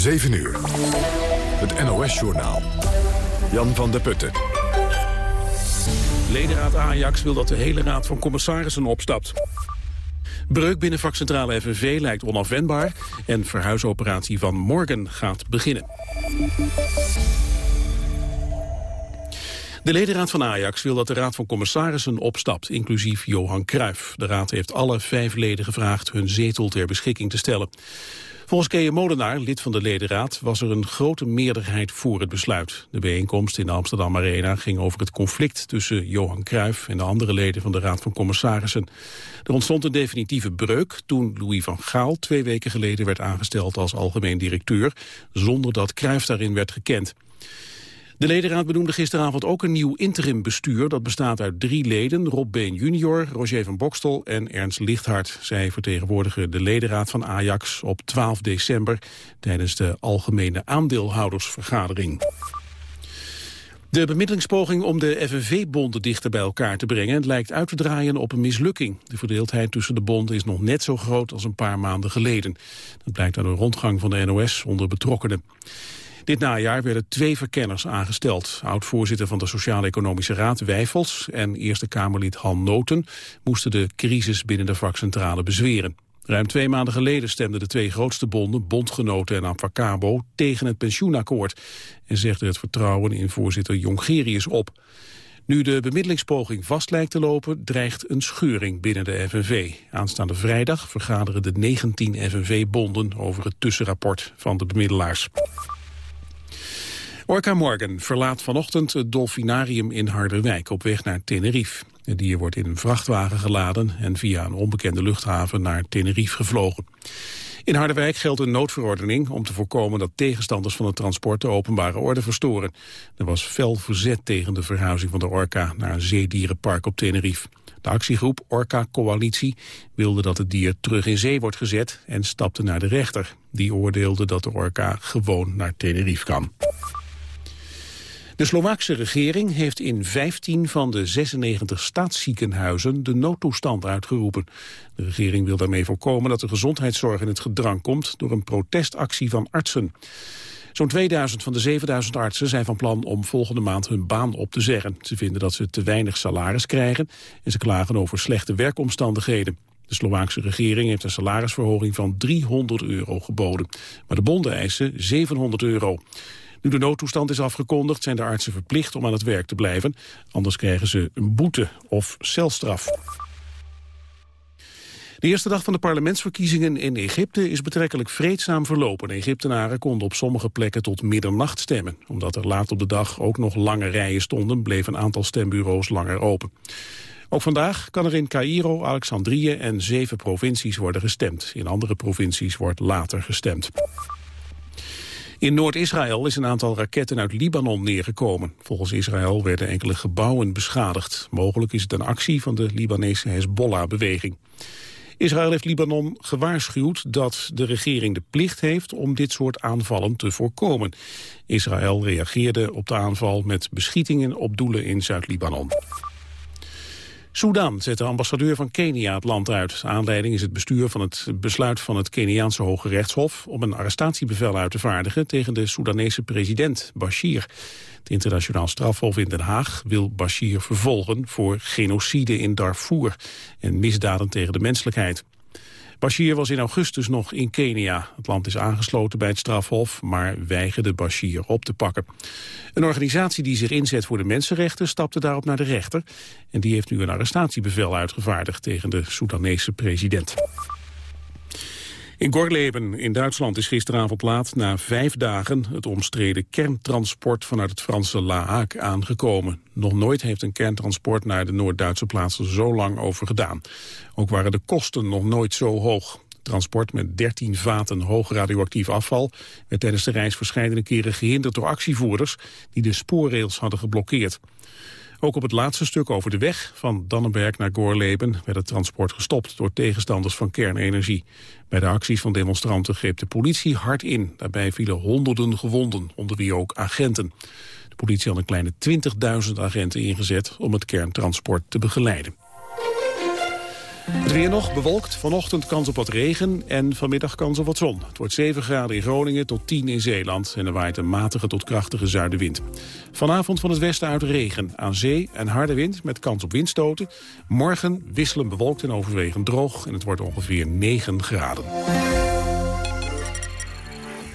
7 uur. Het NOS-journaal. Jan van der Putten. Ledenraad Ajax wil dat de hele raad van commissarissen opstapt. Breuk binnen vakcentrale FNV lijkt onafwendbaar... en verhuisoperatie van Morgan gaat beginnen. De ledenraad van Ajax wil dat de raad van commissarissen opstapt, inclusief Johan Cruijff. De raad heeft alle vijf leden gevraagd hun zetel ter beschikking te stellen. Volgens Kees Molenaar, lid van de ledenraad, was er een grote meerderheid voor het besluit. De bijeenkomst in de Amsterdam Arena ging over het conflict tussen Johan Cruijff en de andere leden van de Raad van Commissarissen. Er ontstond een definitieve breuk toen Louis van Gaal twee weken geleden werd aangesteld als algemeen directeur, zonder dat Cruijff daarin werd gekend. De ledenraad benoemde gisteravond ook een nieuw interim bestuur. Dat bestaat uit drie leden, Rob Been junior, Roger van Bokstel en Ernst Lichthart. Zij vertegenwoordigen de ledenraad van Ajax op 12 december... tijdens de algemene aandeelhoudersvergadering. De bemiddelingspoging om de FNV-bonden dichter bij elkaar te brengen lijkt uit te draaien op een mislukking. De verdeeldheid tussen de bonden is nog net zo groot als een paar maanden geleden. Dat blijkt uit een rondgang van de NOS onder betrokkenen. Dit najaar werden twee verkenners aangesteld. Oud-voorzitter van de Sociaal-Economische Raad Wijfels en Eerste Kamerlid Han Noten moesten de crisis binnen de vakcentrale bezweren. Ruim twee maanden geleden stemden de twee grootste bonden, Bondgenoten en Avacabo, tegen het pensioenakkoord en zegden het vertrouwen in voorzitter Jongerius op. Nu de bemiddelingspoging vast lijkt te lopen, dreigt een scheuring binnen de FNV. Aanstaande vrijdag vergaderen de 19 FNV-bonden over het tussenrapport van de bemiddelaars. Orca Morgan verlaat vanochtend het dolfinarium in Harderwijk op weg naar Tenerife. Het dier wordt in een vrachtwagen geladen en via een onbekende luchthaven naar Tenerife gevlogen. In Harderwijk geldt een noodverordening om te voorkomen dat tegenstanders van het transport de openbare orde verstoren. Er was fel verzet tegen de verhuizing van de orka naar een zeedierenpark op Tenerife. De actiegroep Orca Coalitie wilde dat het dier terug in zee wordt gezet en stapte naar de rechter. Die oordeelde dat de orka gewoon naar Tenerife kan. De Slovaakse regering heeft in 15 van de 96 staatsziekenhuizen de noodtoestand uitgeroepen. De regering wil daarmee voorkomen dat de gezondheidszorg in het gedrang komt door een protestactie van artsen. Zo'n 2000 van de 7000 artsen zijn van plan om volgende maand hun baan op te zeggen. Ze vinden dat ze te weinig salaris krijgen en ze klagen over slechte werkomstandigheden. De Slovaakse regering heeft een salarisverhoging van 300 euro geboden. Maar de bonden eisen 700 euro. Nu de noodtoestand is afgekondigd zijn de artsen verplicht om aan het werk te blijven. Anders krijgen ze een boete of celstraf. De eerste dag van de parlementsverkiezingen in Egypte is betrekkelijk vreedzaam verlopen. Egyptenaren konden op sommige plekken tot middernacht stemmen. Omdat er laat op de dag ook nog lange rijen stonden, bleef een aantal stembureaus langer open. Ook vandaag kan er in Cairo, Alexandrië en zeven provincies worden gestemd. In andere provincies wordt later gestemd. In Noord-Israël is een aantal raketten uit Libanon neergekomen. Volgens Israël werden enkele gebouwen beschadigd. Mogelijk is het een actie van de Libanese Hezbollah-beweging. Israël heeft Libanon gewaarschuwd dat de regering de plicht heeft om dit soort aanvallen te voorkomen. Israël reageerde op de aanval met beschietingen op doelen in Zuid-Libanon. Soedan zet de ambassadeur van Kenia het land uit. Aanleiding is het bestuur van het besluit van het Keniaanse Hoge Rechtshof... om een arrestatiebevel uit te vaardigen tegen de Soedanese president Bashir. Het internationaal strafhof in Den Haag wil Bashir vervolgen... voor genocide in Darfur en misdaden tegen de menselijkheid. Bashir was in augustus nog in Kenia. Het land is aangesloten bij het strafhof, maar weigerde Bashir op te pakken. Een organisatie die zich inzet voor de mensenrechten stapte daarop naar de rechter. En die heeft nu een arrestatiebevel uitgevaardigd tegen de Soedanese president. In Gorleben in Duitsland is gisteravond laat na vijf dagen het omstreden kerntransport vanuit het Franse La Hague aangekomen. Nog nooit heeft een kerntransport naar de Noord-Duitse plaatsen zo lang over gedaan. Ook waren de kosten nog nooit zo hoog. Transport met 13 vaten hoog radioactief afval werd tijdens de reis verschillende keren gehinderd door actievoerders die de spoorrails hadden geblokkeerd. Ook op het laatste stuk over de weg van Dannenberg naar Gorleben werd het transport gestopt door tegenstanders van kernenergie. Bij de acties van demonstranten greep de politie hard in. Daarbij vielen honderden gewonden, onder wie ook agenten. De politie had een kleine 20.000 agenten ingezet om het kerntransport te begeleiden. Het weer nog bewolkt, vanochtend kans op wat regen en vanmiddag kans op wat zon. Het wordt 7 graden in Groningen tot 10 in Zeeland en er waait een matige tot krachtige zuidenwind. Vanavond van het westen uit regen, aan zee en harde wind met kans op windstoten. Morgen wisselen bewolkt en overwegend droog en het wordt ongeveer 9 graden.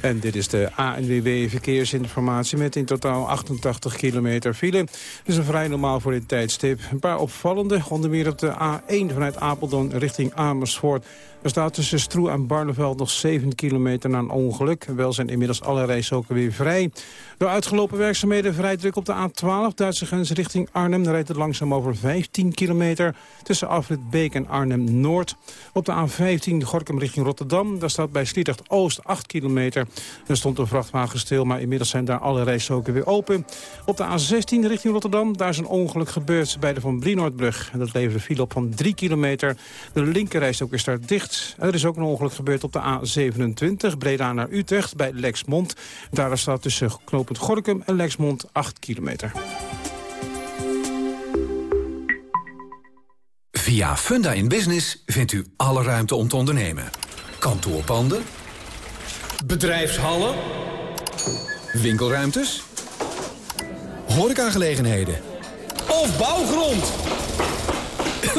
En dit is de ANWB Verkeersinformatie met in totaal 88 kilometer file. Dat is een vrij normaal voor dit tijdstip. Een paar opvallende, onder meer op de A1 vanuit Apeldoorn richting Amersfoort. Er staat tussen Stroe en Barneveld nog 7 kilometer na een ongeluk. Wel zijn inmiddels alle rijstroken weer vrij. Door uitgelopen werkzaamheden vrij druk op de A12, Duitse grens richting Arnhem. Rijdt het langzaam over 15 kilometer tussen afrit Beek en Arnhem-Noord. Op de A15 Gorkum richting Rotterdam. Daar staat bij Sliedrecht Oost 8 kilometer. Er stond een vrachtwagen stil, maar inmiddels zijn daar alle rijstroken weer open. Op de A16 richting Rotterdam, daar is een ongeluk gebeurd bij de Van Brienoordbrug. En dat leverde file op van 3 kilometer. De linkerrijstrook is daar dicht. Er is ook een ongeluk gebeurd op de A27, Breda naar Utrecht, bij Lexmond. Daar staat tussen knooppunt Gorkum en Lexmond 8 kilometer. Via Funda in Business vindt u alle ruimte om te ondernemen. Kantoorpanden. Bedrijfshallen. Winkelruimtes. Horecagelegenheden. Of bouwgrond.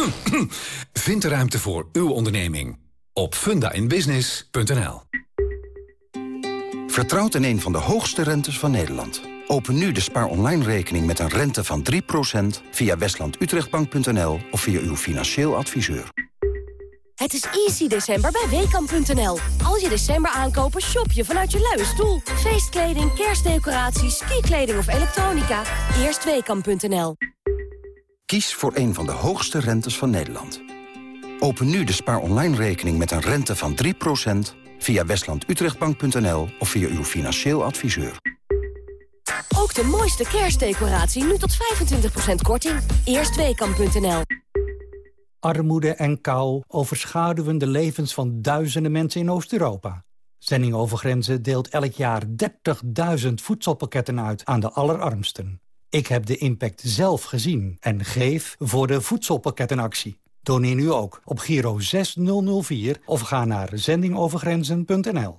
Vind de ruimte voor uw onderneming op fundainbusiness.nl. Vertrouwt in een van de hoogste rentes van Nederland. Open nu de spaar online rekening met een rente van 3% via westlandutrechtbank.nl of via uw financieel adviseur. Het is easy december bij Weekamp.nl. Als je december aankopen, shop je vanuit je luie stoel. Feestkleding, kerstdecoraties, skikleding of elektronica. Eerst Weekamp.nl. Kies voor een van de hoogste rentes van Nederland. Open nu de spaar online rekening met een rente van 3% via westlandutrechtbank.nl of via uw financieel adviseur. Ook de mooiste kerstdecoratie nu tot 25% korting. Eerstweekam.nl Armoede en kou overschaduwen de levens van duizenden mensen in Oost-Europa. Zending over grenzen deelt elk jaar 30.000 voedselpakketten uit aan de allerarmsten. Ik heb de impact zelf gezien en geef voor de voedselpakkettenactie. Doneer nu ook op Giro 6004 of ga naar zendingovergrenzen.nl.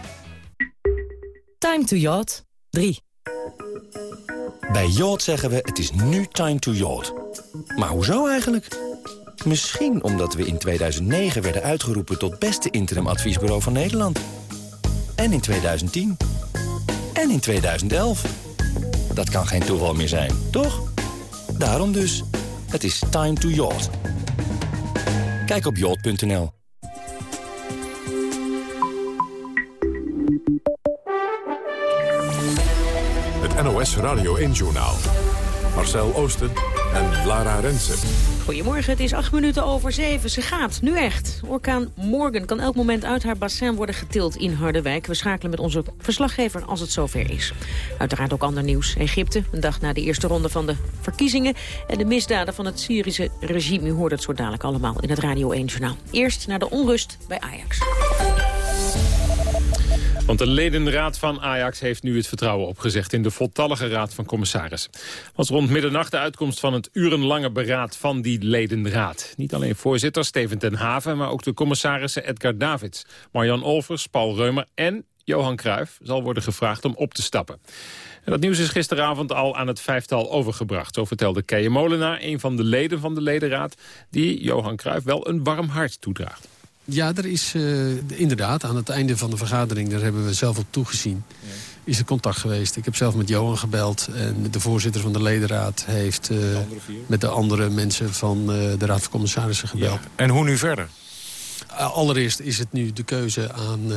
Time to yacht 3. Bij Yacht zeggen we het is nu time to yacht. Maar hoezo eigenlijk? Misschien omdat we in 2009 werden uitgeroepen tot beste interimadviesbureau van Nederland. En in 2010. En in 2011. Dat kan geen toeval meer zijn, toch? Daarom dus. Het is time to yacht. Kijk op yacht.nl. NOS Radio 1-journaal. Marcel Oosten en Lara Rensen. Goedemorgen, het is acht minuten over zeven. Ze gaat, nu echt. Orkaan Morgan kan elk moment uit haar bassin worden getild in Harderwijk. We schakelen met onze verslaggever als het zover is. Uiteraard ook ander nieuws. Egypte, een dag na de eerste ronde van de verkiezingen... en de misdaden van het Syrische regime. U hoort het zo dadelijk allemaal in het Radio 1-journaal. Eerst naar de onrust bij Ajax. Want de ledenraad van Ajax heeft nu het vertrouwen opgezegd... in de voltallige raad van commissarissen. was rond middernacht de uitkomst van het urenlange beraad van die ledenraad. Niet alleen voorzitter Steven ten Haven... maar ook de commissarissen Edgar Davids, Marjan Olvers, Paul Reumer... en Johan Cruijff zal worden gevraagd om op te stappen. En dat nieuws is gisteravond al aan het vijftal overgebracht. Zo vertelde Keije Molenaar, een van de leden van de ledenraad... die Johan Cruijff wel een warm hart toedraagt. Ja, er is uh, inderdaad aan het einde van de vergadering... daar hebben we zelf op toegezien, ja. is er contact geweest. Ik heb zelf met Johan gebeld en de voorzitter van de ledenraad... heeft uh, de met de andere mensen van uh, de raad van commissarissen gebeld. Ja. En hoe nu verder? allereerst is het nu de keuze aan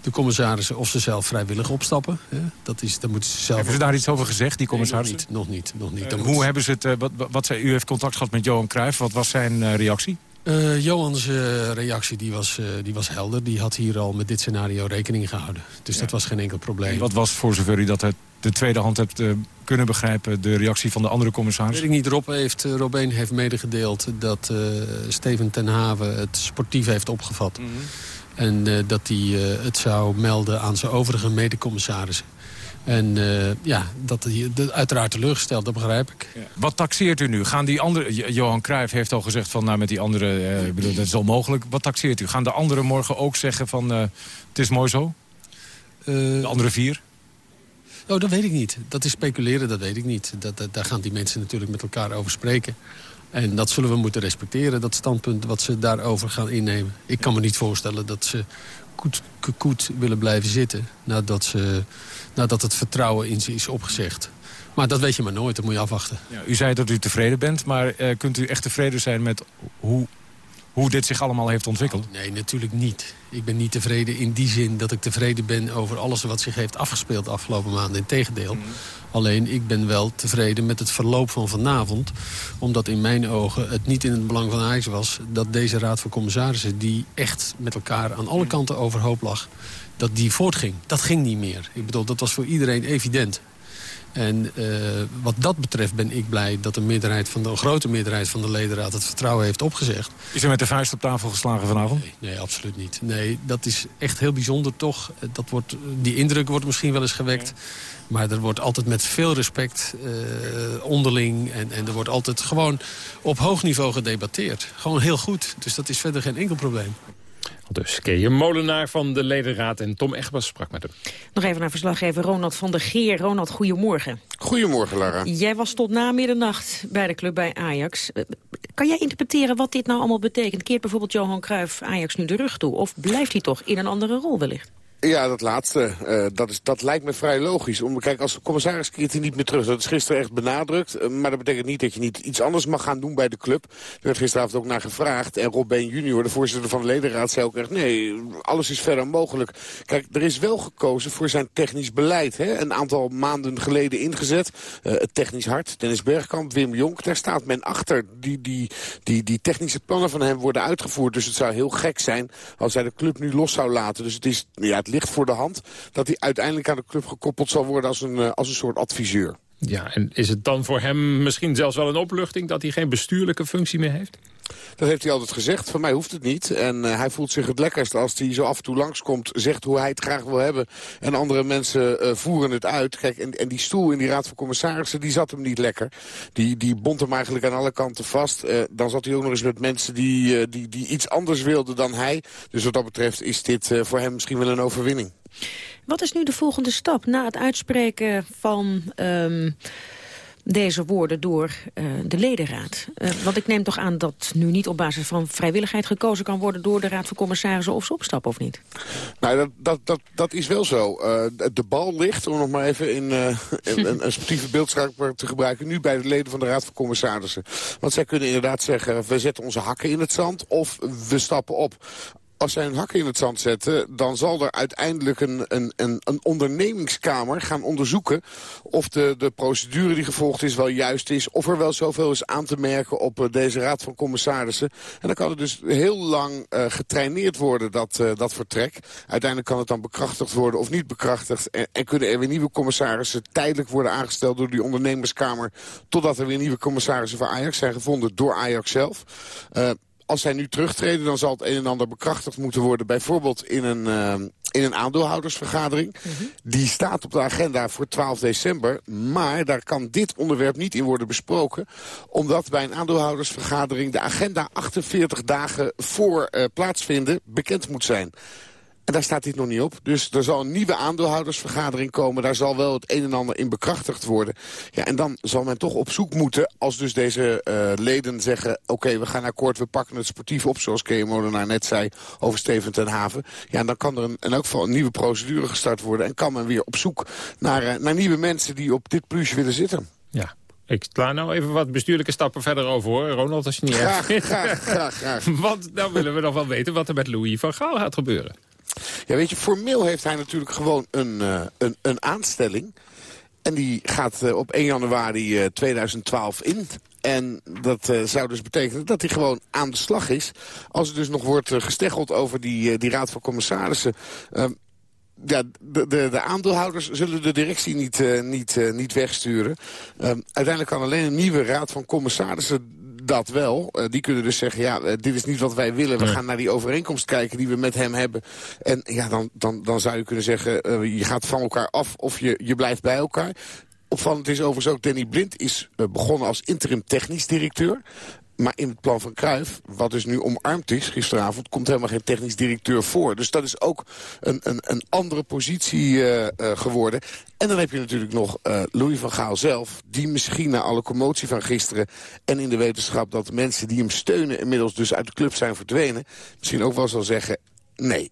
de commissarissen... of ze zelf vrijwillig opstappen. Dat is, dan moeten ze zelf hebben ze daar iets over gezegd, die commissarissen? Nee, nog niet, nog niet. Nog niet. hoe hebben ze het, wat, wat, wat, u heeft contact gehad met Johan Cruijff. Wat was zijn reactie? Uh, Johans uh, reactie die was, uh, die was helder. Die had hier al met dit scenario rekening gehouden. Dus ja. dat was geen enkel probleem. Wat was, voor zover u dat het de tweede hand hebt kunnen begrijpen... de reactie van de andere commissaris? Weet ik niet. Rob heeft, Robeen heeft medegedeeld dat Steven ten Haven het sportief heeft opgevat. Mm -hmm. En dat hij het zou melden aan zijn overige medecommissarissen. En uh, ja, dat hij uiteraard teleurgesteld, dat begrijp ik. Ja. Wat taxeert u nu? Gaan die andere, Johan Cruijff heeft al gezegd van nou met die andere, uh, bedoel, dat is onmogelijk. Wat taxeert u? Gaan de anderen morgen ook zeggen van uh, het is mooi zo? de andere vier? Oh, dat weet ik niet. Dat is speculeren, dat weet ik niet. Dat, dat, daar gaan die mensen natuurlijk met elkaar over spreken. En dat zullen we moeten respecteren, dat standpunt wat ze daarover gaan innemen. Ik kan me niet voorstellen dat ze koet, koet willen blijven zitten... nadat, ze, nadat het vertrouwen in ze is opgezegd. Maar dat weet je maar nooit, dat moet je afwachten. Ja, u zei dat u tevreden bent, maar uh, kunt u echt tevreden zijn met hoe hoe dit zich allemaal heeft ontwikkeld? Nee, natuurlijk niet. Ik ben niet tevreden in die zin dat ik tevreden ben over alles wat zich heeft afgespeeld de afgelopen maanden. Integendeel. Mm. Alleen ik ben wel tevreden met het verloop van vanavond. Omdat in mijn ogen het niet in het belang van Ajax was... dat deze raad van commissarissen, die echt met elkaar aan alle kanten overhoop lag... dat die voortging. Dat ging niet meer. Ik bedoel, dat was voor iedereen evident. En uh, wat dat betreft ben ik blij dat de, meerderheid van de een grote meerderheid van de ledenraad het vertrouwen heeft opgezegd. Is er met de vuist op tafel geslagen vanavond? Nee, nee absoluut niet. Nee, dat is echt heel bijzonder toch. Dat wordt, die indruk wordt misschien wel eens gewekt. Maar er wordt altijd met veel respect uh, onderling. En, en er wordt altijd gewoon op hoog niveau gedebatteerd. Gewoon heel goed. Dus dat is verder geen enkel probleem. Dus Keeën Molenaar van de ledenraad en Tom Egbers sprak met hem. Nog even naar verslaggever Ronald van der Geer. Ronald, goedemorgen. Goedemorgen, Lara. Jij was tot na middernacht bij de club bij Ajax. Eh, kan jij interpreteren wat dit nou allemaal betekent? Keert bijvoorbeeld Johan Cruijff Ajax nu de rug toe? Of blijft hij toch in een andere rol wellicht? Ja, dat laatste. Uh, dat, is, dat lijkt me vrij logisch. Om, kijk, als commissaris keert hij niet meer terug. Dat is gisteren echt benadrukt. Uh, maar dat betekent niet dat je niet iets anders mag gaan doen bij de club. Er werd gisteravond ook naar gevraagd. En Rob Been junior, de voorzitter van de ledenraad, zei ook echt... nee, alles is verder mogelijk. Kijk, er is wel gekozen voor zijn technisch beleid. Hè? Een aantal maanden geleden ingezet. Uh, het technisch hart, Dennis Bergkamp, Wim Jonk. Daar staat men achter. Die, die, die, die technische plannen van hem worden uitgevoerd. Dus het zou heel gek zijn als hij de club nu los zou laten. Dus het is... Ja, ligt voor de hand dat hij uiteindelijk aan de club gekoppeld zal worden als een, eh, als een soort adviseur. Ja, en is het dan voor hem misschien zelfs wel een opluchting dat hij geen bestuurlijke functie meer heeft? Dat heeft hij altijd gezegd. Van mij hoeft het niet. En uh, hij voelt zich het lekkerst als hij zo af en toe langskomt. Zegt hoe hij het graag wil hebben. En andere mensen uh, voeren het uit. Kijk, en, en die stoel in die raad van commissarissen, die zat hem niet lekker. Die, die bond hem eigenlijk aan alle kanten vast. Uh, dan zat hij ook nog eens met mensen die, die, die iets anders wilden dan hij. Dus wat dat betreft is dit voor hem misschien wel een overwinning. Wat is nu de volgende stap na het uitspreken van... Um deze woorden door uh, de ledenraad. Uh, want ik neem toch aan dat nu niet op basis van vrijwilligheid gekozen kan worden... door de Raad van Commissarissen of ze opstappen, of niet? Nou, dat, dat, dat, dat is wel zo. Uh, de bal ligt, om nog maar even in, een, een sportieve beeldspraak te gebruiken... nu bij de leden van de Raad van Commissarissen. Want zij kunnen inderdaad zeggen... we zetten onze hakken in het zand of we stappen op als zij een hak in het zand zetten... dan zal er uiteindelijk een, een, een, een ondernemingskamer gaan onderzoeken... of de, de procedure die gevolgd is wel juist is... of er wel zoveel is aan te merken op uh, deze raad van commissarissen. En dan kan het dus heel lang uh, getraineerd worden, dat, uh, dat vertrek. Uiteindelijk kan het dan bekrachtigd worden of niet bekrachtigd. En, en kunnen er weer nieuwe commissarissen tijdelijk worden aangesteld... door die ondernemerskamer... totdat er weer nieuwe commissarissen voor Ajax zijn gevonden door Ajax zelf als zij nu terugtreden, dan zal het een en ander bekrachtigd moeten worden. Bijvoorbeeld in een, uh, in een aandeelhoudersvergadering. Mm -hmm. Die staat op de agenda voor 12 december. Maar daar kan dit onderwerp niet in worden besproken. Omdat bij een aandeelhoudersvergadering de agenda 48 dagen voor uh, plaatsvinden bekend moet zijn. En daar staat dit nog niet op. Dus er zal een nieuwe aandeelhoudersvergadering komen. Daar zal wel het een en ander in bekrachtigd worden. Ja, en dan zal men toch op zoek moeten, als dus deze uh, leden zeggen... oké, okay, we gaan akkoord, we pakken het sportief op, zoals Molenaar net zei... over Steven ten Haven. Ja, en dan kan er een, in elk geval een nieuwe procedure gestart worden... en kan men weer op zoek naar, uh, naar nieuwe mensen die op dit plusje willen zitten. Ja, ik sla nou even wat bestuurlijke stappen verder over, hoor. Ronald, als je niet graag, erg graag, graag, graag. Want dan willen we nog wel weten wat er met Louis van Gaal gaat gebeuren. Ja, weet je, formeel heeft hij natuurlijk gewoon een, uh, een, een aanstelling. En die gaat uh, op 1 januari uh, 2012 in. En dat zou dus betekenen dat hij gewoon aan de slag is. Als er dus nog wordt gesteggeld over die, die raad van commissarissen... Ehm, ja, de, de, de, aandeelhouders zullen de directie niet, niet, niet wegsturen. Uh, uiteindelijk kan alleen een nieuwe raad van commissarissen dat wel. die kunnen dus zeggen, ja, dit is niet wat wij willen. We nee. gaan naar die overeenkomst kijken die we met hem hebben. En ja, dan, dan, dan zou je kunnen zeggen, je gaat van elkaar af of je, je blijft bij elkaar. Opvallend is overigens ook, Danny Blind is begonnen als interim technisch directeur. Maar in het plan van Cruijff, wat dus nu omarmd is gisteravond... komt helemaal geen technisch directeur voor. Dus dat is ook een, een, een andere positie uh, uh, geworden. En dan heb je natuurlijk nog uh, Louis van Gaal zelf... die misschien na alle commotie van gisteren... en in de wetenschap dat mensen die hem steunen... inmiddels dus uit de club zijn verdwenen... misschien ook wel zal zeggen... Nee,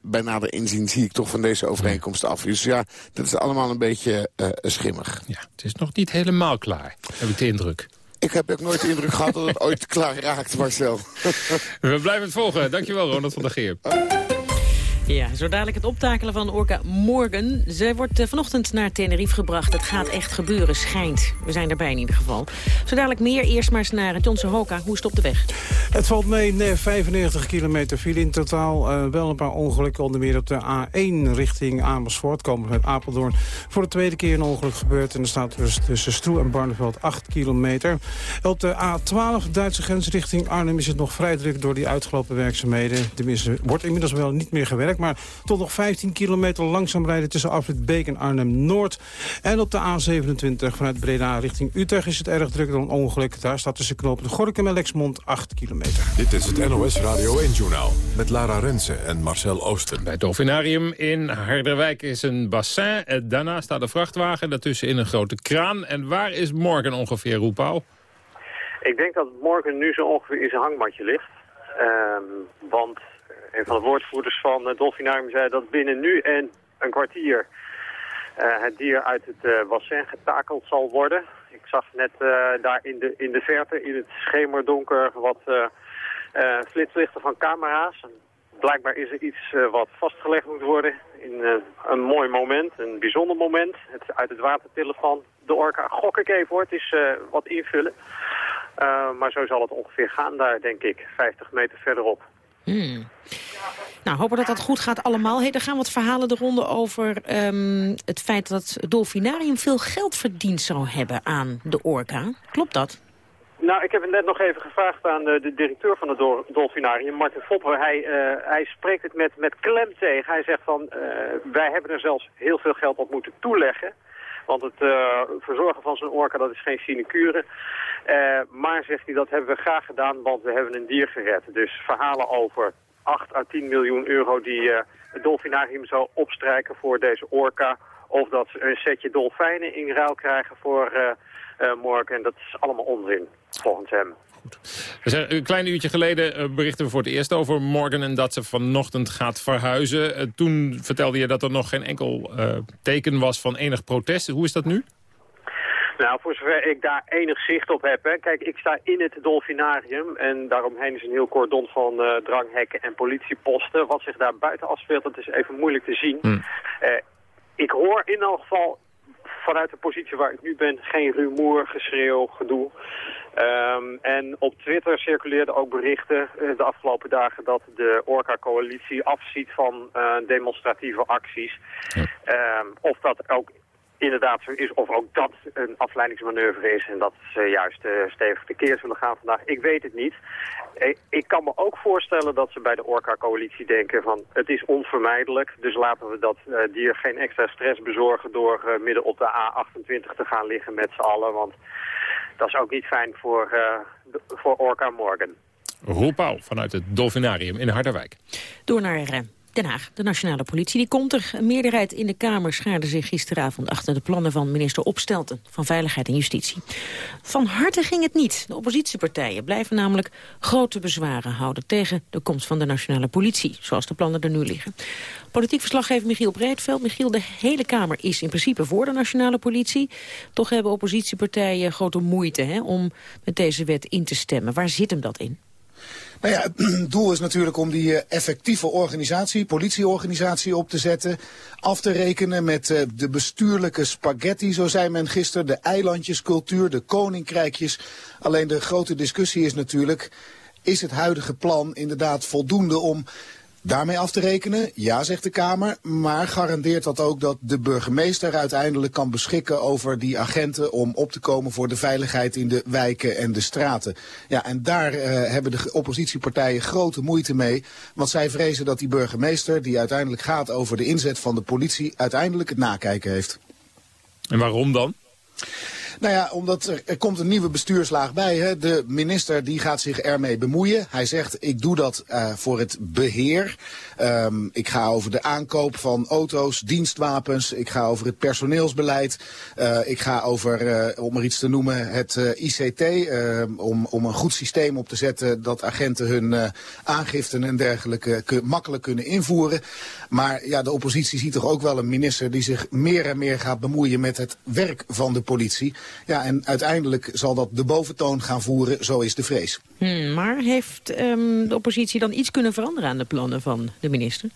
bij nader inzien zie ik toch van deze overeenkomst af. Dus ja, dat is allemaal een beetje schimmig. Ja, het is nog niet helemaal klaar, heb ik de indruk. Ik heb ook nooit de indruk gehad dat het ooit klaar raakt, Marcel. We blijven het volgen. Dankjewel, Ronald van der Geer. Ja, zo dadelijk het optakelen van Orca Morgan. Zij wordt uh, vanochtend naar Tenerife gebracht. Het gaat echt gebeuren, schijnt. We zijn erbij in ieder geval. Zo dadelijk meer. Eerst maar eens naar Johnson Hoka. Hoe is het op de weg? Het valt mee, nee, 95 kilometer file in totaal. Uh, wel een paar ongelukken, onder meer op de A1 richting Amersfoort. Komen uit Apeldoorn. Voor de tweede keer een ongeluk gebeurd. En er staat dus tussen Stroe en Barneveld 8 kilometer. Op de A12, Duitse grens richting Arnhem, is het nog vrij druk door die uitgelopen werkzaamheden. Tenminste, wordt inmiddels wel niet meer gewerkt. Maar tot nog 15 kilometer langzaam rijden tussen Afrit Beek en Arnhem-Noord. En op de A27 vanuit Breda richting Utrecht is het erg druk dan ongeluk. Daar staat tussen knopen Gorkum en Lexmond 8 kilometer. Dit is het NOS Radio 1-journaal met Lara Rensen en Marcel Oosten. Bij het Dolfinarium in Harderwijk is een bassin. Daarna staat een vrachtwagen, daartussen in een grote kraan. En waar is morgen ongeveer, Roepau? Ik denk dat morgen nu zo ongeveer in zijn hangmatje ligt. Um, want een van de woordvoerders van het Dolfinarium zei dat binnen nu en een kwartier uh, het dier uit het uh, getakeld zal worden. Ik zag net uh, daar in de, in de verte, in het schemerdonker, wat flitslichten van camera's. Blijkbaar is er iets wat vastgelegd moet worden in een mooi moment, een bijzonder moment. Het uit het water tillen van de orka. Gok ik even hoor, het is wat invullen. maar zo zal het ongeveer gaan daar, denk ik, 50 meter verderop. Hmm. Nou, hopen dat dat goed gaat allemaal. Hey, er gaan wat verhalen de ronde over um, het feit dat het Dolfinarium veel geld verdiend zou hebben aan de orka. Klopt dat? Nou, ik heb het net nog even gevraagd aan de, directeur van het Dolfinarium, Martin Fopper. Hij, uh, hij spreekt het met, met klem tegen. Hij zegt van, uh, wij hebben er zelfs heel veel geld op moeten toeleggen. Want het uh, verzorgen van zo'n orka, dat is geen sinecure. Uh, maar, zegt hij, dat hebben we graag gedaan, want we hebben een dier gered. Dus verhalen over 8 à 10 miljoen euro die uh, het dolfinarium zou opstrijken voor deze orka. Of dat ze een setje dolfijnen in ruil krijgen voor morgen. En dat is allemaal onzin, volgens hem. Goed. Een klein uurtje geleden berichten we voor het eerst over Morgan... en dat ze vanochtend gaat verhuizen. Toen vertelde je dat er nog geen enkel uh, teken was van enig protest. Hoe is dat nu? Nou, voor zover ik daar enig zicht op heb. Hè. Kijk, ik sta in het dolfinarium en daaromheen is een heel cordon van uh, dranghekken en politieposten. Wat zich daar buiten afspeelt, dat is even moeilijk te zien. Hmm. Uh, ik hoor in elk geval vanuit de positie waar ik nu ben geen rumoer, geschreeuw, gedoe. Um, en op Twitter circuleerden ook berichten uh, de afgelopen dagen dat de Orca-coalitie afziet van uh, demonstratieve acties. Ja. Um, of dat ook inderdaad zo is, of ook dat een afleidingsmanoeuvre is en dat ze juist uh, stevig tekeer zullen gaan vandaag. Ik weet het niet. Ik kan me ook voorstellen dat ze bij de Orca-coalitie denken van het is onvermijdelijk, dus laten we dat uh, dier geen extra stress bezorgen door uh, midden op de A28 te gaan liggen met z'n allen, want dat is ook niet fijn voor, voor Orca Morgan. Roel Pauw vanuit het Dolfinarium in Harderwijk. Door naar Den Haag, de nationale politie, die komt er. Een meerderheid in de Kamer schaarde zich gisteravond achter de plannen van minister Opstelten van Veiligheid en Justitie. Van harte ging het niet. De oppositiepartijen blijven namelijk grote bezwaren houden tegen de komst van de nationale politie, zoals de plannen er nu liggen. Politiek verslaggever Michiel Breedveld. Michiel, de hele Kamer is in principe voor de nationale politie. Toch hebben oppositiepartijen grote moeite hè, om met deze wet in te stemmen. Waar zit hem dat in? Nou ja, het doel is natuurlijk om die effectieve organisatie, politieorganisatie op te zetten. Af te rekenen met de bestuurlijke spaghetti, zo zei men gisteren. De eilandjescultuur, de koninkrijkjes. Alleen de grote discussie is natuurlijk, is het huidige plan inderdaad voldoende om Daarmee af te rekenen, ja, zegt de Kamer. Maar garandeert dat ook dat de burgemeester uiteindelijk kan beschikken over die agenten om op te komen voor de veiligheid in de wijken en de straten. Ja, en daar uh, hebben de oppositiepartijen grote moeite mee. Want zij vrezen dat die burgemeester, die uiteindelijk gaat over de inzet van de politie, uiteindelijk het nakijken heeft. En waarom dan? Nou ja, omdat er, komt een nieuwe bestuurslaag bij. Hè. De minister die gaat zich ermee bemoeien. Hij zegt, ik doe dat uh, voor het beheer. Um, ik ga over de aankoop van auto's, dienstwapens. Ik ga over het personeelsbeleid. Uh, ik ga over, uh, om er iets te noemen, het ICT. om, om een goed systeem op te zetten dat agenten hun aangiften en dergelijke makkelijk kunnen invoeren. Maar ja, de oppositie ziet toch ook wel een minister die zich meer en meer gaat bemoeien met het werk van de politie. Ja, en uiteindelijk zal dat de boventoon gaan voeren, zo is de vrees. Hmm, maar heeft um, de oppositie dan iets kunnen veranderen aan de plannen van de minister?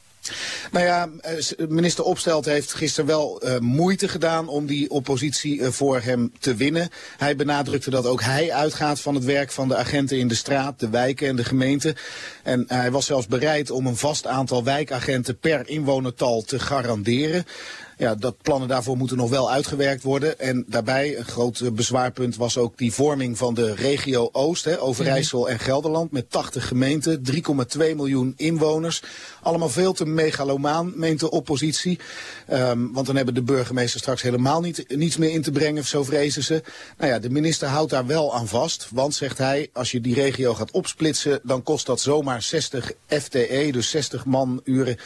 Nou ja, eh, minister Opstelt heeft gisteren wel uh, moeite gedaan om die oppositie uh, voor hem te winnen. Hij benadrukte dat ook hij uitgaat van het werk van de agenten in de straat, de wijken en de gemeente. En hij was zelfs bereid om een vast aantal wijkagenten per inwonertal te garanderen. Ja, dat plannen daarvoor moeten nog wel uitgewerkt worden. En daarbij, een groot eh, bezwaarpunt was ook die vorming van de regio Oost, hè, Overijssel en Gelderland, met 80 gemeenten, 3,2 miljoen inwoners. Allemaal veel te megalomaan, meent de oppositie. Um, want dan hebben de burgemeesters straks helemaal niet, niets meer in te brengen, zo vrezen ze. Nou ja, de minister houdt daar wel aan vast. Want, zegt hij, als je die regio gaat opsplitsen, dan kost dat zomaar 60 FTE, dus 60 manuren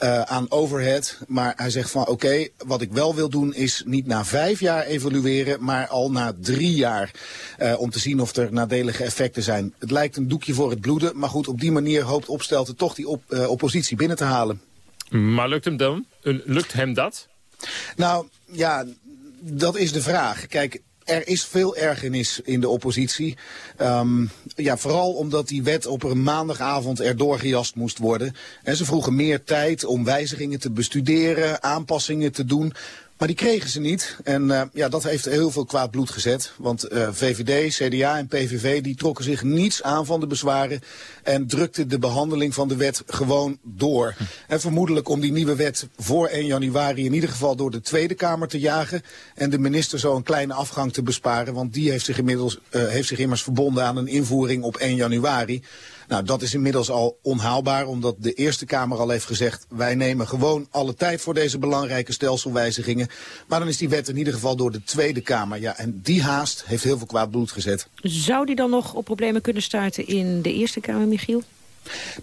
uh, aan overhead. Maar hij zegt van, oké, okay, wat ik wel wil doen is niet na vijf jaar evalueren, maar al na drie jaar. Uh, om te zien of er nadelige effecten zijn. Het lijkt een doekje voor het bloeden, maar goed, op die manier hoopt Opstelten toch die op, uh, oppositie binnen te halen. Maar lukt hem dan? Lukt hem dat? Nou, ja, dat is de vraag. Kijk, er is veel ergernis in de oppositie. Um, ja, vooral omdat die wet op een maandagavond erdoor gejast moest worden. En ze vroegen meer tijd om wijzigingen te bestuderen, aanpassingen te doen. Maar die kregen ze niet. En uh, ja, dat heeft heel veel kwaad bloed gezet. Want uh, VVD, CDA en PVV die trokken zich niets aan van de bezwaren... en drukten de behandeling van de wet gewoon door. En vermoedelijk om die nieuwe wet voor 1 januari... in ieder geval door de Tweede Kamer te jagen... en de minister zo een kleine afgang te besparen. Want die heeft zich, inmiddels, uh, heeft zich immers verbonden aan een invoering op 1 januari... Nou, dat is inmiddels al onhaalbaar, omdat de Eerste Kamer al heeft gezegd... wij nemen gewoon alle tijd voor deze belangrijke stelselwijzigingen. Maar dan is die wet in ieder geval door de Tweede Kamer. Ja, en die haast heeft heel veel kwaad bloed gezet. Zou die dan nog op problemen kunnen starten in de Eerste Kamer, Michiel?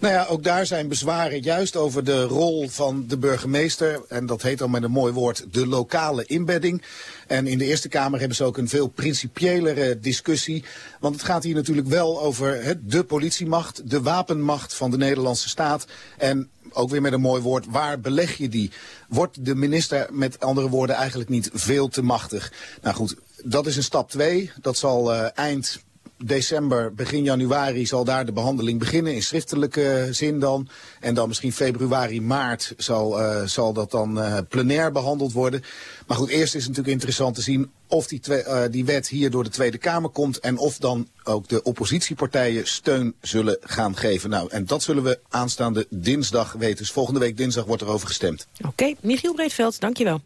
Nou ja, ook daar zijn bezwaren juist over de rol van de burgemeester. En dat heet dan met een mooi woord de lokale inbedding. En in de Eerste Kamer hebben ze ook een veel principiëlere discussie. Want het gaat hier natuurlijk wel over he, de politiemacht, de wapenmacht van de Nederlandse staat. En ook weer met een mooi woord, waar beleg je die? Wordt de minister met andere woorden eigenlijk niet veel te machtig? Nou goed, dat is een stap 2. Dat zal uh, eind december, begin januari zal daar de behandeling beginnen. In schriftelijke zin dan. En dan misschien februari, maart zal, uh, zal dat dan uh, plenair behandeld worden. Maar goed, eerst is het natuurlijk interessant te zien of die, uh, die wet hier door de Tweede Kamer komt... en of dan ook de oppositiepartijen steun zullen gaan geven. Nou, en dat zullen we aanstaande dinsdag weten. Dus volgende week dinsdag wordt er over gestemd. Oké, Michiel Breedveld, dankjewel.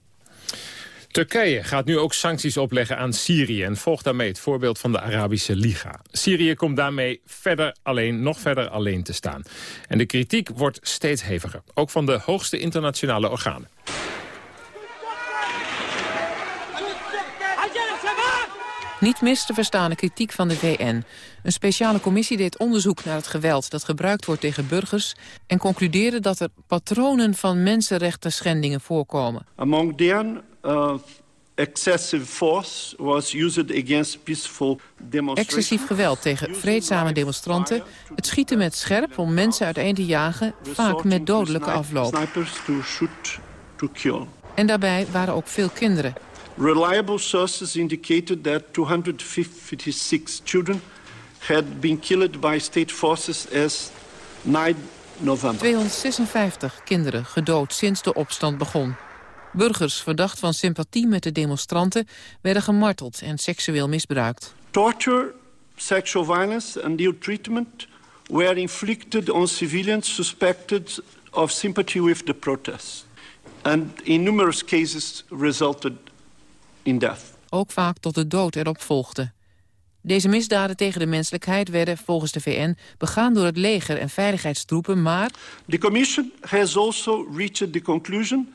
Turkije gaat nu ook sancties opleggen aan Syrië... en volgt daarmee het voorbeeld van de Arabische Liga. Syrië komt daarmee verder alleen, nog verder alleen te staan. En de kritiek wordt steeds heviger, ook van de hoogste internationale organen. Niet mis te verstaan de kritiek van de VN. Een speciale commissie deed onderzoek naar het geweld dat gebruikt wordt tegen burgers... en concludeerde dat er patronen van mensenrechten schendingen voorkomen. Among them, uh, excessive force was used against peaceful Excessief geweld tegen vreedzame demonstranten... het schieten met scherp om mensen uiteen te jagen... vaak met dodelijke afloop. En daarbij waren ook veel kinderen. Reliable sources indicated that 256 children had been killed by state forces as 9 November. 256 kinderen gedood sinds de opstand begon. Burgers verdacht van sympathie met de demonstranten... werden gemarteld en seksueel misbruikt. Torture, sexual violence and ill treatment were inflicted on civilians suspected of sympathy with the protests. And in numerous cases resulted in death. Ook vaak tot de dood erop volgde. Deze misdaden tegen de menselijkheid werden volgens de VN begaan door het leger en veiligheidstroepen, maar... The Commission has also reached the conclusion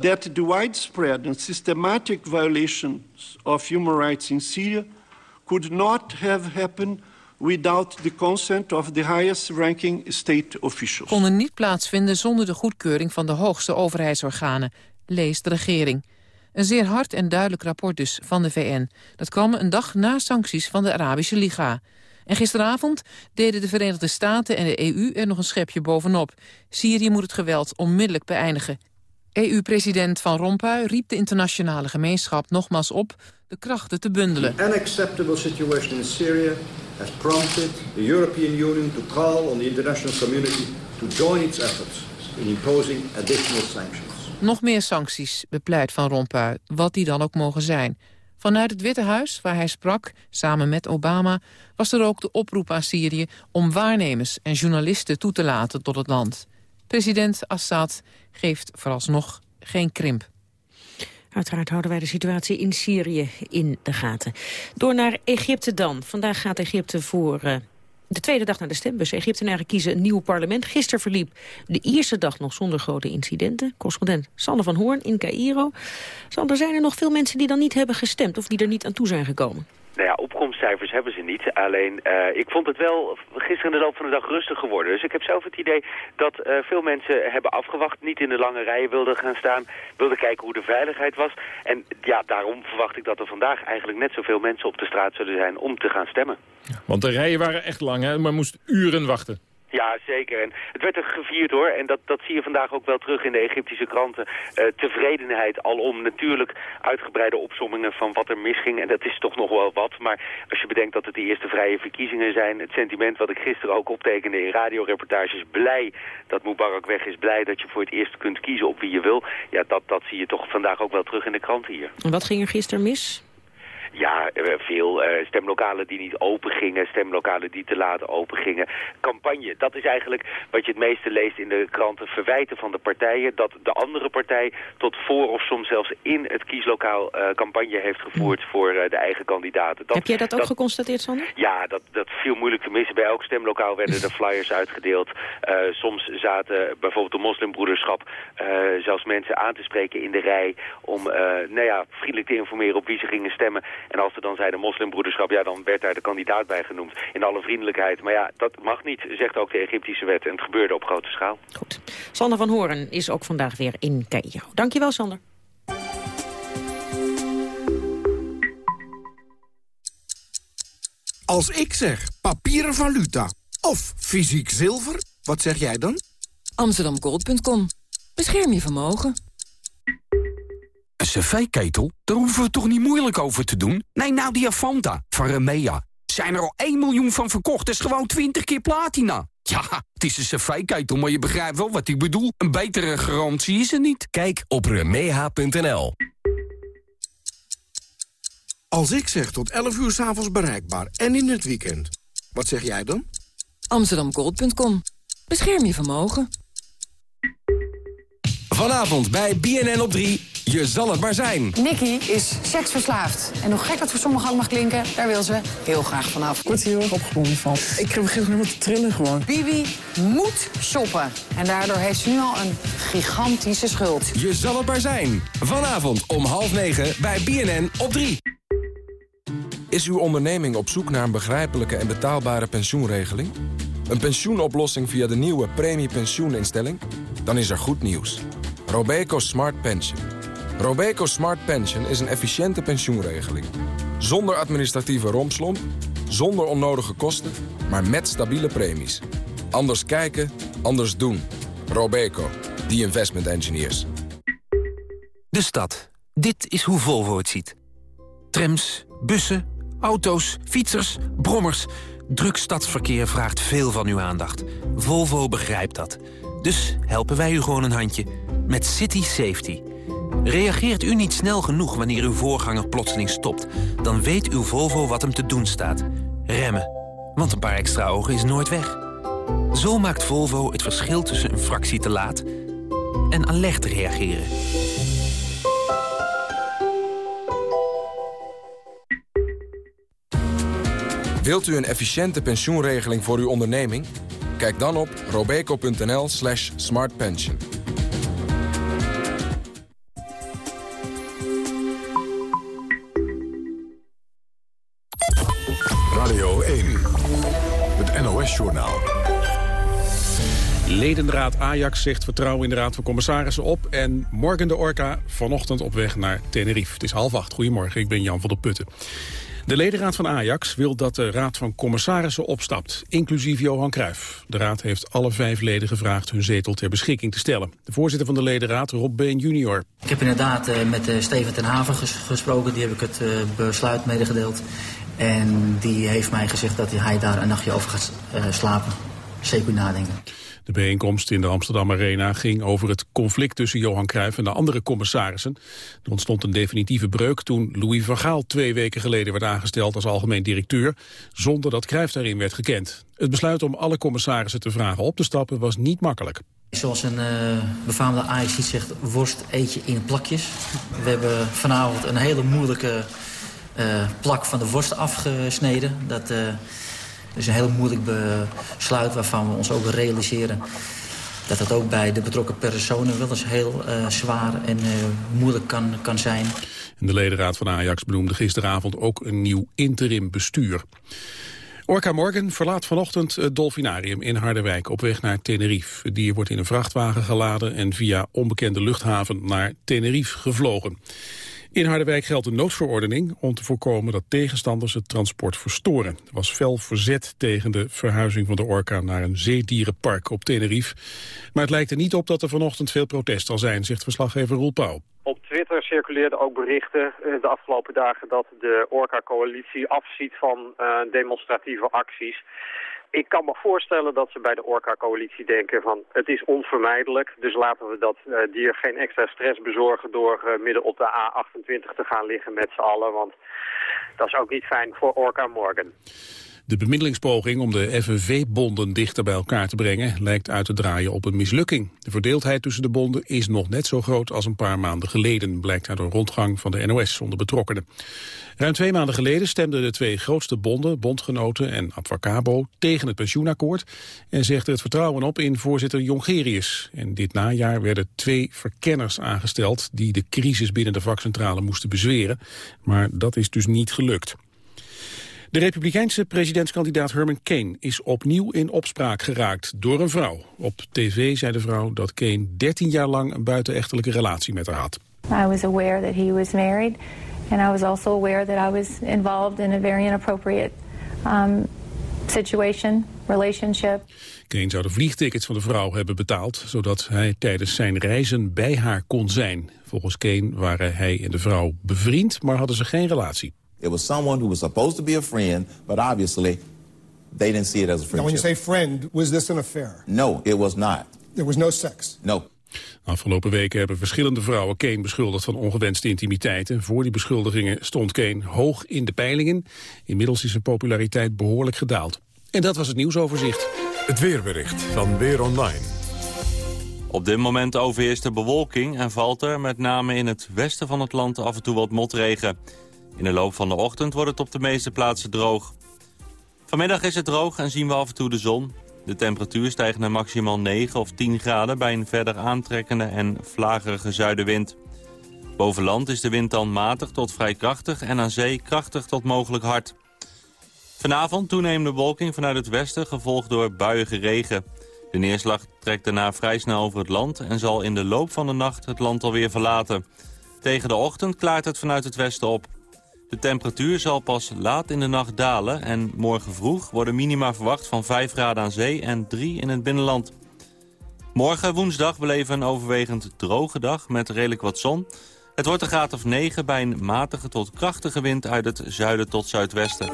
that the widespread and systematic violations of human rights in Syria could not have happened without the consent of the highest ranking state officials. konden niet plaatsvinden zonder de goedkeuring van de hoogste overheidsorganen, leest de regering. Een zeer hard en duidelijk rapport dus van de VN. Dat kwam een dag na sancties van de Arabische Liga. En gisteravond deden de Verenigde Staten en de EU er nog een schepje bovenop. Syrië moet het geweld onmiddellijk beëindigen. EU-president Van Rompuy riep de internationale gemeenschap nogmaals op de krachten te bundelen. The unacceptable situation in Syria has prompted the European Union to call on the international community to join its efforts in imposing additional sanctions. Nog meer sancties, bepleit Van Rompuy, wat die dan ook mogen zijn. Vanuit het Witte Huis, waar hij sprak, samen met Obama... was er ook de oproep aan Syrië om waarnemers en journalisten toe te laten tot het land. President Assad geeft vooralsnog geen krimp. Uiteraard houden wij de situatie in Syrië in de gaten. Door naar Egypte dan. Vandaag gaat Egypte voor uh, de tweede dag naar de stembus. Egyptenaren kiezen een nieuw parlement. Gisteren verliep de eerste dag nog zonder grote incidenten. Correspondent Sander van Hoorn in Cairo. Sander, zijn er nog veel mensen die dan niet hebben gestemd... of die er niet aan toe zijn gekomen? Nou ja, opkomstcijfers hebben ze niet. Alleen, uh, ik vond het wel gisteren de loop van de dag rustig geworden. Dus ik heb zelf het idee dat uh, veel mensen hebben afgewacht. Niet in de lange rijen wilden gaan staan. Wilden kijken hoe de veiligheid was. En ja, daarom verwacht ik dat er vandaag eigenlijk net zoveel mensen op de straat zullen zijn om te gaan stemmen. Want de rijen waren echt lang, hè? maar moest uren wachten. Ja, zeker. En het werd er gevierd hoor. En dat, dat zie je vandaag ook wel terug in de Egyptische kranten. Uh, tevredenheid alom. Natuurlijk uitgebreide opsommingen van wat er misging. En dat is toch nog wel wat. Maar als je bedenkt dat het de eerste vrije verkiezingen zijn. Het sentiment wat ik gisteren ook optekende in radioreportages. Blij dat Mubarak weg is. Blij dat je voor het eerst kunt kiezen op wie je wil. Ja, dat, dat zie je toch vandaag ook wel terug in de kranten hier. En wat ging er gisteren mis? Ja, veel uh, stemlokalen die niet open gingen, stemlokalen die te laat open gingen. Campagne, dat is eigenlijk wat je het meeste leest in de kranten. Verwijten van de partijen dat de andere partij tot voor of soms zelfs in het kieslokaal uh, campagne heeft gevoerd voor uh, de eigen kandidaten. Dat, Heb jij dat ook dat, geconstateerd, Sander? Ja, dat, dat viel moeilijk te missen. Bij elk stemlokaal werden er flyers uitgedeeld. soms zaten bijvoorbeeld de moslimbroederschap zelfs mensen aan te spreken in de rij om nou ja, vriendelijk te informeren op wie ze gingen stemmen. En als ze dan zeiden moslimbroederschap, ja, dan werd daar de kandidaat bij genoemd. In alle vriendelijkheid. Maar ja, dat mag niet, zegt ook de Egyptische wet. En het gebeurde op grote schaal. Goed. Sander van Hoorn is ook vandaag weer in Cairo. Dankjewel, Sander. Als ik zeg papieren valuta of fysiek zilver, wat zeg jij dan? Amsterdamgold.com. Bescherm je vermogen. Een cv-ketel? Daar hoeven we toch niet moeilijk over te doen? Nee, nou die Avanta van Remea. Zijn er al 1 miljoen van verkocht, dat is gewoon 20 keer platina. Ja, het is een cv-ketel, maar je begrijpt wel wat ik bedoel. Een betere garantie is er niet. Kijk op remea.nl. Als ik zeg tot 11 uur s'avonds bereikbaar en in het weekend, wat zeg jij dan? Amsterdamgold.com. Bescherm je vermogen. Vanavond bij BNN op 3. Je zal het maar zijn. Nicky is seksverslaafd. En hoe gek dat voor sommigen ook mag klinken, daar wil ze heel graag vanaf. Ik word hier heel erg opgewonden van. Ik heb gisteren wat te trillen gewoon. Bibi moet shoppen. En daardoor heeft ze nu al een gigantische schuld. Je zal het maar zijn. Vanavond om half negen bij BNN op 3. Is uw onderneming op zoek naar een begrijpelijke en betaalbare pensioenregeling? Een pensioenoplossing via de nieuwe premiepensioeninstelling? Dan is er goed nieuws. Robeco Smart Pension. Robeco Smart Pension is een efficiënte pensioenregeling. Zonder administratieve rompslomp, zonder onnodige kosten, maar met stabiele premies. Anders kijken, anders doen. Robeco, the investment engineers. De stad. Dit is hoe Volvo het ziet. Trams, bussen, auto's, fietsers, brommers... Druk stadsverkeer vraagt veel van uw aandacht. Volvo begrijpt dat. Dus helpen wij u gewoon een handje met City Safety. Reageert u niet snel genoeg wanneer uw voorganger plotseling stopt... dan weet uw Volvo wat hem te doen staat. Remmen. Want een paar extra ogen is nooit weg. Zo maakt Volvo het verschil tussen een fractie te laat en alert reageren. Wilt u een efficiënte pensioenregeling voor uw onderneming? Kijk dan op robeco.nl slash smartpension. Ledenraad Ajax zegt vertrouwen in de Raad van Commissarissen op... en morgen de Orca vanochtend op weg naar Tenerife. Het is half acht. Goedemorgen, ik ben Jan van der Putten. De ledenraad van Ajax wil dat de Raad van Commissarissen opstapt, inclusief Johan Cruijff. De raad heeft alle vijf leden gevraagd hun zetel ter beschikking te stellen. De voorzitter van de ledenraad, Rob Been junior. Ik heb inderdaad uh, met uh, Steven ten Haven ges gesproken, die heb ik het uh, besluit medegedeeld. En die heeft mij gezegd dat hij daar een nachtje over gaat slapen. Zeker nadenken. De bijeenkomst in de Amsterdam Arena ging over het conflict tussen Johan Cruijff en de andere commissarissen. Er ontstond een definitieve breuk toen Louis van Gaal twee weken geleden werd aangesteld als algemeen directeur, zonder dat Cruijff daarin werd gekend. Het besluit om alle commissarissen te vragen op te stappen was niet makkelijk. Zoals een uh, befaamde Ajax zegt, worst eet je in plakjes. We hebben vanavond een hele moeilijke uh, plak van de worst afgesneden. Dat... Uh, is een heel moeilijk besluit waarvan we ons ook realiseren... dat het ook bij de betrokken personen wel eens heel uh, zwaar en uh, moeilijk kan, kan zijn. En de ledenraad van Ajax benoemde gisteravond ook een nieuw interim bestuur. Orca Morgan verlaat vanochtend het Dolfinarium in Harderwijk op weg naar Tenerife. Het dier wordt in een vrachtwagen geladen en via onbekende luchthaven naar Tenerife gevlogen. In Harderwijk geldt een noodverordening om te voorkomen dat tegenstanders het transport verstoren. Er was fel verzet tegen de verhuizing van de orka naar een zeedierenpark op Tenerife. Maar het lijkt er niet op dat er vanochtend veel protest zal zijn, zegt verslaggever Roel Pauw. Op Twitter circuleerden ook berichten de afgelopen dagen dat de Orca-coalitie afziet van uh, demonstratieve acties. Ik kan me voorstellen dat ze bij de Orca-coalitie denken van het is onvermijdelijk. Dus laten we dat uh, dier geen extra stress bezorgen door uh, midden op de A28 te gaan liggen met z'n allen. Want dat is ook niet fijn voor Orca Morgan. De bemiddelingspoging om de FNV-bonden dichter bij elkaar te brengen lijkt uit te draaien op een mislukking. De verdeeldheid tussen de bonden is nog net zo groot als een paar maanden geleden, blijkt uit een rondgang van de NOS onder betrokkenen. Ruim twee maanden geleden stemden de twee grootste bonden, Bondgenoten en Abfacabo, tegen het pensioenakkoord en zegden het vertrouwen op in voorzitter Jongerius. En dit najaar werden twee verkenners aangesteld die de crisis binnen de vakcentrale moesten bezweren, maar dat is dus niet gelukt. De republikeinse presidentskandidaat Herman Kane is opnieuw in opspraak geraakt door een vrouw. Op tv zei de vrouw dat Kane 13 jaar lang een buitenechtelijke relatie met haar had. I was aware that he was married and I was also aware that I was involved in a very inappropriate um, situation, relationship. Kane zou de vliegtickets van de vrouw hebben betaald, zodat hij tijdens zijn reizen bij haar kon zijn. Volgens Kane waren hij en de vrouw bevriend, maar hadden ze geen relatie. It was someone who was supposed to be a friend, but obviously they didn't see it as a friendship. Now, when you say friend, was this an affair? No, it was not. There was no sex? No. Afgelopen weken hebben verschillende vrouwen Kane beschuldigd van ongewenste intimiteiten. Voor die beschuldigingen stond Kane hoog in de peilingen. Inmiddels is zijn populariteit behoorlijk gedaald. En dat was het nieuwsoverzicht. Het weerbericht van Weer Online. Op dit moment overheerst de bewolking en valt er met name in het westen van het land af en toe wat motregen. In de loop van de ochtend wordt het op de meeste plaatsen droog. Vanmiddag is het droog en zien we af en toe de zon. De temperatuur stijgt naar maximaal 9 of 10 graden bij een verder aantrekkende en vlagerige zuidenwind. Boven land is de wind dan matig tot vrij krachtig en aan zee krachtig tot mogelijk hard. Vanavond toenemende wolking vanuit het westen, gevolgd door buiige regen. De neerslag trekt daarna vrij snel over het land en zal in de loop van de nacht het land alweer verlaten. Tegen de ochtend klaart het vanuit het westen op. De temperatuur zal pas laat in de nacht dalen en morgen vroeg worden minima verwacht van 5 graden aan zee en 3 in het binnenland. Morgen woensdag beleven een overwegend droge dag met redelijk wat zon. Het wordt een graad of 9 bij een matige tot krachtige wind uit het zuiden tot zuidwesten.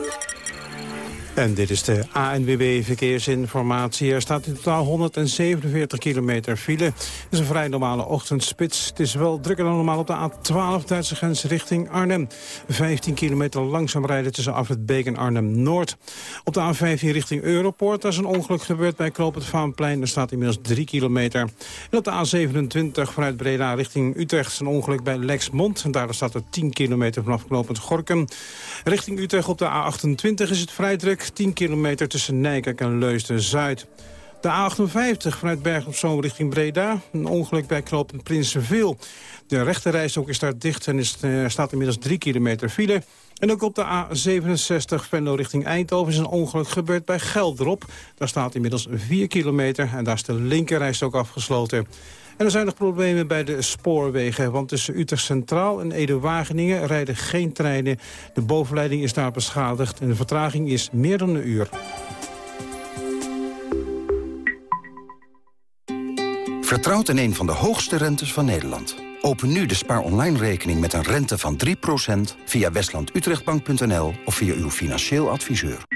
En dit is de ANWB Verkeersinformatie. Er staat in totaal 147 kilometer file. Het is een vrij normale ochtendspits. Het is wel drukker dan normaal op de A12 Duitse grens richting Arnhem. 15 kilometer langzaam rijden tussen Afrit Beek en Arnhem-Noord. Op de A15 richting Europoort. Daar is een ongeluk gebeurd bij Kloop het Vaanplein. Er staat inmiddels 3 kilometer. En op de A27 vanuit Breda richting Utrecht is een ongeluk bij Lexmond. Daar staat er 10 kilometer vanaf Knopend Gorkum. Richting Utrecht op de A28 is het vrij druk. 10 kilometer tussen Nijkerk en Leusden-Zuid. De A58 vanuit Berg op Zoom richting Breda. Een ongeluk bij knooppunt Prinsenveel. De rechterreis is daar dicht en is, uh, staat inmiddels 3 kilometer file. En ook op de A67 Venlo richting Eindhoven is een ongeluk gebeurd bij Geldrop. Daar staat inmiddels 4 kilometer en daar is de linkerreis ook afgesloten. En er zijn nog problemen bij de spoorwegen. Want tussen Utrecht Centraal en Ede-Wageningen rijden geen treinen. De bovenleiding is daar beschadigd en de vertraging is meer dan een uur. Vertrouwt in een van de hoogste rentes van Nederland. Open nu de spaar online rekening met een rente van 3% via westlandutrechtbank.nl of via uw financieel adviseur.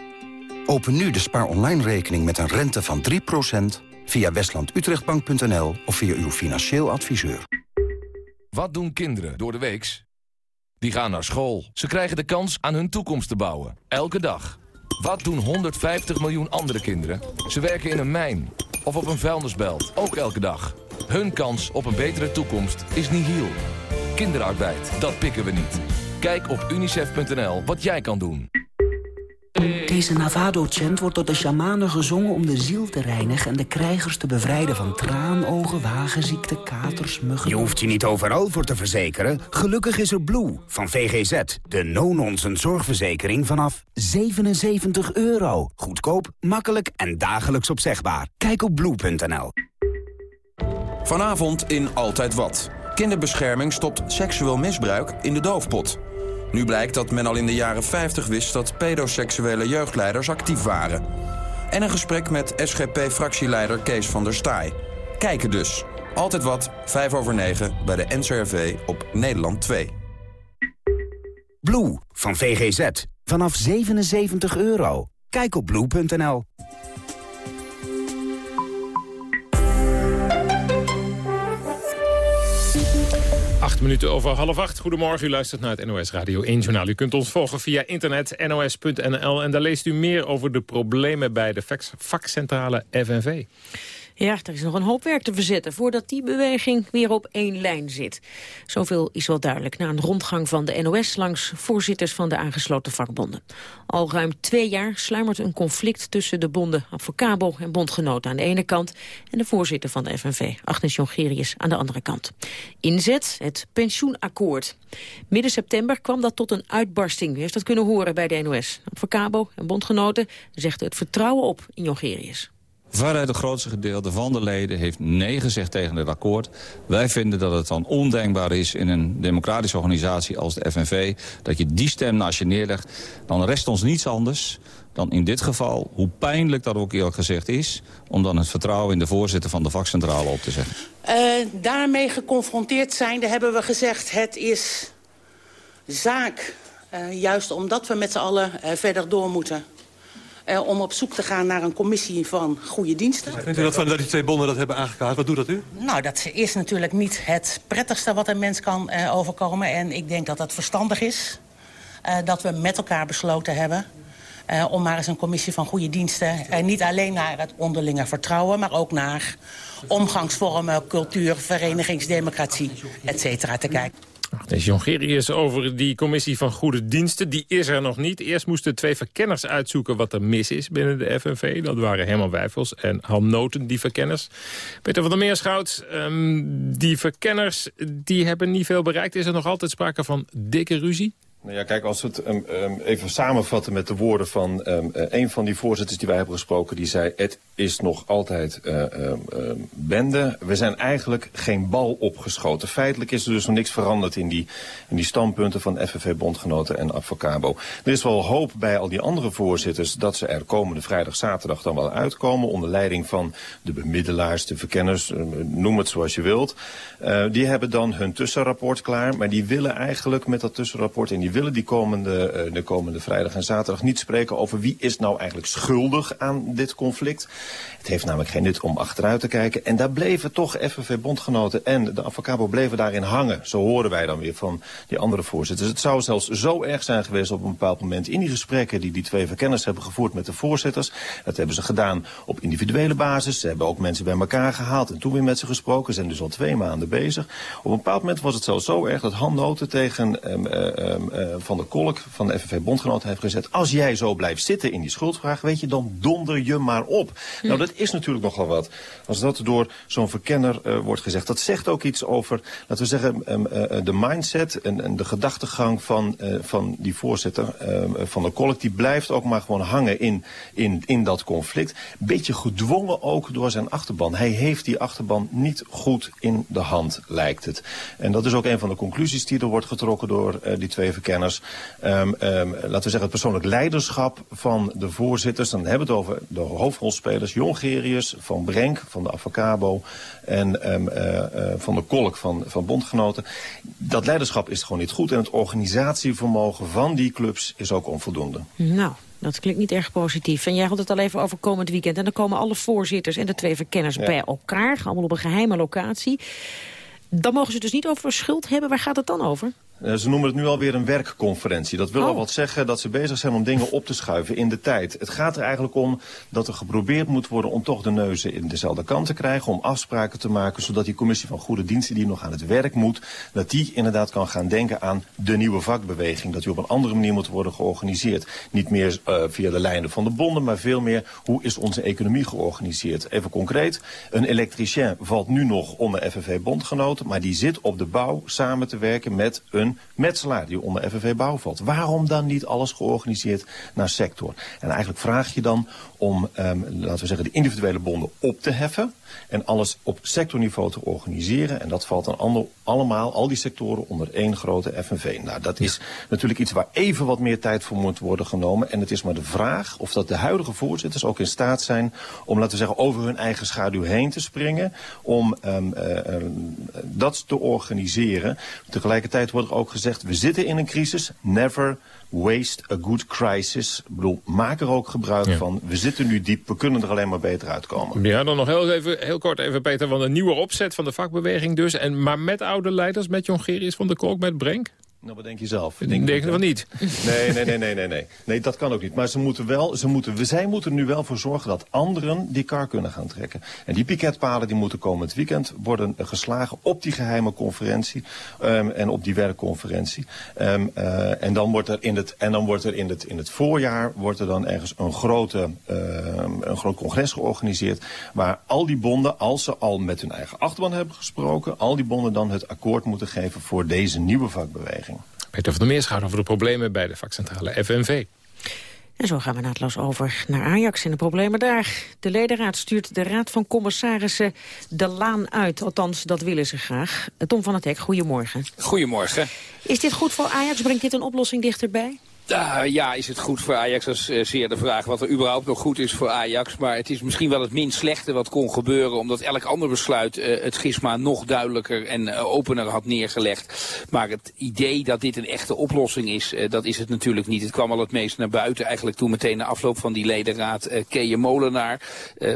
Open nu de spaar online rekening met een rente van 3% via westlandutrechtbank.nl of via uw financieel adviseur. Wat doen kinderen door de weeks? Die gaan naar school. Ze krijgen de kans aan hun toekomst te bouwen. Elke dag. Wat doen 150 miljoen andere kinderen? Ze werken in een mijn of op een vuilnisbelt. Ook elke dag. Hun kans op een betere toekomst is nihil. Kinderarbeid, dat pikken we niet. Kijk op unicef.nl wat jij kan doen. Deze Navado-chant wordt door de shamanen gezongen om de ziel te reinigen... en de krijgers te bevrijden van traanogen, wagenziekte, katers, muggen... Je hoeft je niet overal voor te verzekeren. Gelukkig is er Blue van VGZ. De no-nonsense zorgverzekering vanaf 77 euro. Goedkoop, makkelijk en dagelijks opzegbaar. Kijk op blue.nl. Vanavond in Altijd Wat. Kinderbescherming stopt seksueel misbruik in de doofpot. Nu blijkt dat men al in de jaren 50 wist dat pedoseksuele jeugdleiders actief waren. En een gesprek met SGP-fractieleider Kees van der Staaij. Kijken dus. Altijd wat, 5 over 9, bij de NCRV op Nederland 2. Blue van VGZ. Vanaf 77 euro. Kijk op blue.nl. Minuten over half acht. Goedemorgen, u luistert naar het NOS Radio 1 Journaal. U kunt ons volgen via internet nos.nl en daar leest u meer over de problemen bij de vakcentrale FNV. Ja, er is nog een hoop werk te verzetten voordat die beweging weer op één lijn zit. Zoveel is wel duidelijk na een rondgang van de NOS langs voorzitters van de aangesloten vakbonden. Al ruim twee jaar sluimert een conflict tussen de bonden Avocabo en bondgenoten aan de ene kant en de voorzitter van de FNV, Agnes Jongerius, aan de andere kant. Inzet, het pensioenakkoord. Midden september kwam dat tot een uitbarsting. U heeft dat kunnen horen bij de NOS. Avocabo en bondgenoten zegden het vertrouwen op in Jongerius. Veruit het grootste gedeelte van de leden heeft nee gezegd tegen het akkoord. Wij vinden dat het dan ondenkbaar is in een democratische organisatie als de FNV... dat je die stem naast je neerlegt. Dan rest ons niets anders dan in dit geval, hoe pijnlijk dat ook eerlijk gezegd is... om dan het vertrouwen in de voorzitter van de vakcentrale op te zeggen. Uh, daarmee geconfronteerd zijnde hebben we gezegd... het is zaak, uh, juist omdat we met z'n allen uh, verder door moeten... Uh, om op zoek te gaan naar een commissie van goede diensten. Vindt u dat, van, dat die twee bonden dat hebben aangekaart? Wat doet dat u? Nou, dat is natuurlijk niet het prettigste wat een mens kan uh, overkomen. En ik denk dat het verstandig is uh, dat we met elkaar besloten hebben... om maar eens een commissie van goede diensten... niet alleen naar het onderlinge vertrouwen... maar ook naar omgangsvormen, cultuur, verenigingsdemocratie, et cetera, te kijken. Deze Jongerius over die commissie van goede diensten. Die is er nog niet. Eerst moesten twee verkenners uitzoeken wat er mis is binnen de FNV. Dat waren Herman Wijfels en Han Noten, die verkenners. Peter van der Meerschout, um, die verkenners die hebben niet veel bereikt. Is er nog altijd sprake van dikke ruzie? Nou ja, kijk, als we het um, um, even samenvatten met de woorden van um, uh, een van die voorzitters die wij hebben gesproken, die zei, het is nog altijd uh, bende. We zijn eigenlijk geen bal opgeschoten. Feitelijk is er dus nog niks veranderd in die, in die standpunten van FNV-bondgenoten en Advocabo. Er is wel hoop bij al die andere voorzitters dat ze er komende vrijdag, zaterdag dan wel uitkomen, onder leiding van de bemiddelaars, de verkenners, noem het zoals je wilt. Uh, die hebben dan hun tussenrapport klaar, maar die willen eigenlijk met dat tussenrapport en die willen die komende, uh, de komende vrijdag en zaterdag niet spreken over wie is nou eigenlijk schuldig aan dit conflict. Het heeft namelijk geen nut om achteruit te kijken. En daar bleven toch FNV-bondgenoten en de Avocabo bleven daarin hangen. Zo horen wij dan weer van die andere voorzitters. Het zou zelfs zo erg zijn geweest op een bepaald moment in die gesprekken die die twee verkenners hebben gevoerd met de voorzitters. Dat hebben ze gedaan op individuele basis. Ze hebben ook mensen bij elkaar gehaald en toen weer met ze gesproken. Ze zijn dus al twee maanden bezig. Op een bepaald moment was het zelfs zo erg dat Han Noten tegen um, um, uh, Van der Kolk van de FNV-bondgenoten heeft gezet. Als jij zo blijft zitten in die schuldvraag, weet je, dan donder je maar op. Hm. Nou, dat is natuurlijk nogal wat. Als dat door zo'n verkenner uh, wordt gezegd. Dat zegt ook iets over, laten we zeggen, um, uh, de mindset en, en, de gedachtegang van, uh, van die voorzitter van de Kolk. Die blijft ook maar gewoon hangen in, in, in dat conflict. Beetje gedwongen ook door zijn achterban. Hij heeft die achterban niet goed in de hand, lijkt het. En dat is ook een van de conclusies die er wordt getrokken door die twee verkenners. Um, um, laten we zeggen, het persoonlijk leiderschap van de voorzitters. Dan hebben we het over de hoofdrolspelers. Jongerius, Van Brenk van de Avocabo en um, uh, uh, Van de Kolk van, van Bondgenoten. Dat leiderschap is gewoon niet goed en het organisatievermogen van die clubs is ook onvoldoende. Nou, dat klinkt niet erg positief. En jij had het al even over komend weekend. En dan komen alle voorzitters en de twee verkenners ja. bij elkaar. Allemaal op een geheime locatie. Dan mogen ze dus niet over schuld hebben. Waar gaat het dan over? Uh, ze noemen het nu alweer een werkconferentie. Dat wil oh. al wat zeggen dat ze bezig zijn om dingen op te schuiven in de tijd. Het gaat er eigenlijk om dat er geprobeerd moet worden om toch de neuzen in dezelfde kant te krijgen. Om afspraken te maken zodat die commissie van goede diensten die nog aan het werk moet. Dat die inderdaad kan gaan denken aan de nieuwe vakbeweging. Dat die op een andere manier moet worden georganiseerd. Niet meer uh, via de lijnen van de bonden, maar veel meer hoe is onze economie georganiseerd. Even concreet, een elektricien valt nu nog onder FNV-bondgenoten. Maar die zit op de bouw samen te werken met een metselaar die onder FNV Bouw valt. Waarom dan niet alles georganiseerd naar sector? En eigenlijk vraag je dan om, um, laten we zeggen, de individuele bonden op te heffen en alles op sectorniveau te organiseren. En dat valt dan ander, allemaal, al die sectoren, onder één grote FNV. Nou, dat is natuurlijk iets waar even wat meer tijd voor moet worden genomen. En het is maar de vraag of dat de huidige voorzitters ook in staat zijn om, laten we zeggen, over hun eigen schaduw heen te springen. Om um, uh, um, dat te organiseren. Tegelijkertijd wordt er ook gezegd, we zitten in een crisis. Never waste a good crisis. Ik bedoel, maak er ook gebruik ja. van. We zitten nu diep, we kunnen er alleen maar beter uitkomen. Ja, dan nog heel, even, heel kort even, Peter, van een nieuwe opzet van de vakbeweging dus. En, maar met oude leiders, met Jongerius van der Kolk, met Brenk? Nou, wat denk je zelf? Ik denk, denk van niet. Nee, nee, nee, nee, nee, nee. Nee, dat kan ook niet. Maar ze moeten wel, ze moeten, zij moeten nu wel voor zorgen dat anderen die kar kunnen gaan trekken. En die piketpalen die moeten komend weekend worden geslagen op die geheime conferentie um, en op die werkconferentie. Um, uh, en dan wordt er in het, en dan wordt er in het, in het voorjaar wordt er dan ergens een, grote, uh, een groot congres georganiseerd waar al die bonden, als ze al met hun eigen achterban hebben gesproken, al die bonden dan het akkoord moeten geven voor deze nieuwe vakbeweging. Peter van der Meerschout over de problemen bij de vakcentrale FNV. En zo gaan we naadloos over naar Ajax en de problemen daar. De ledenraad stuurt de raad van commissarissen de laan uit. Althans, dat willen ze graag. Tom van het Hek, goedemorgen. Goedemorgen. Is dit goed voor Ajax? Brengt dit een oplossing dichterbij? Uh, ja, is het goed voor Ajax? Dat is uh, zeer de vraag wat er überhaupt nog goed is voor Ajax. Maar het is misschien wel het minst slechte wat kon gebeuren. Omdat elk ander besluit uh, het schisma nog duidelijker en opener had neergelegd. Maar het idee dat dit een echte oplossing is, dat is het natuurlijk niet. Het kwam al het meest naar buiten eigenlijk toen meteen na afloop van die ledenraad Keje Molenaar.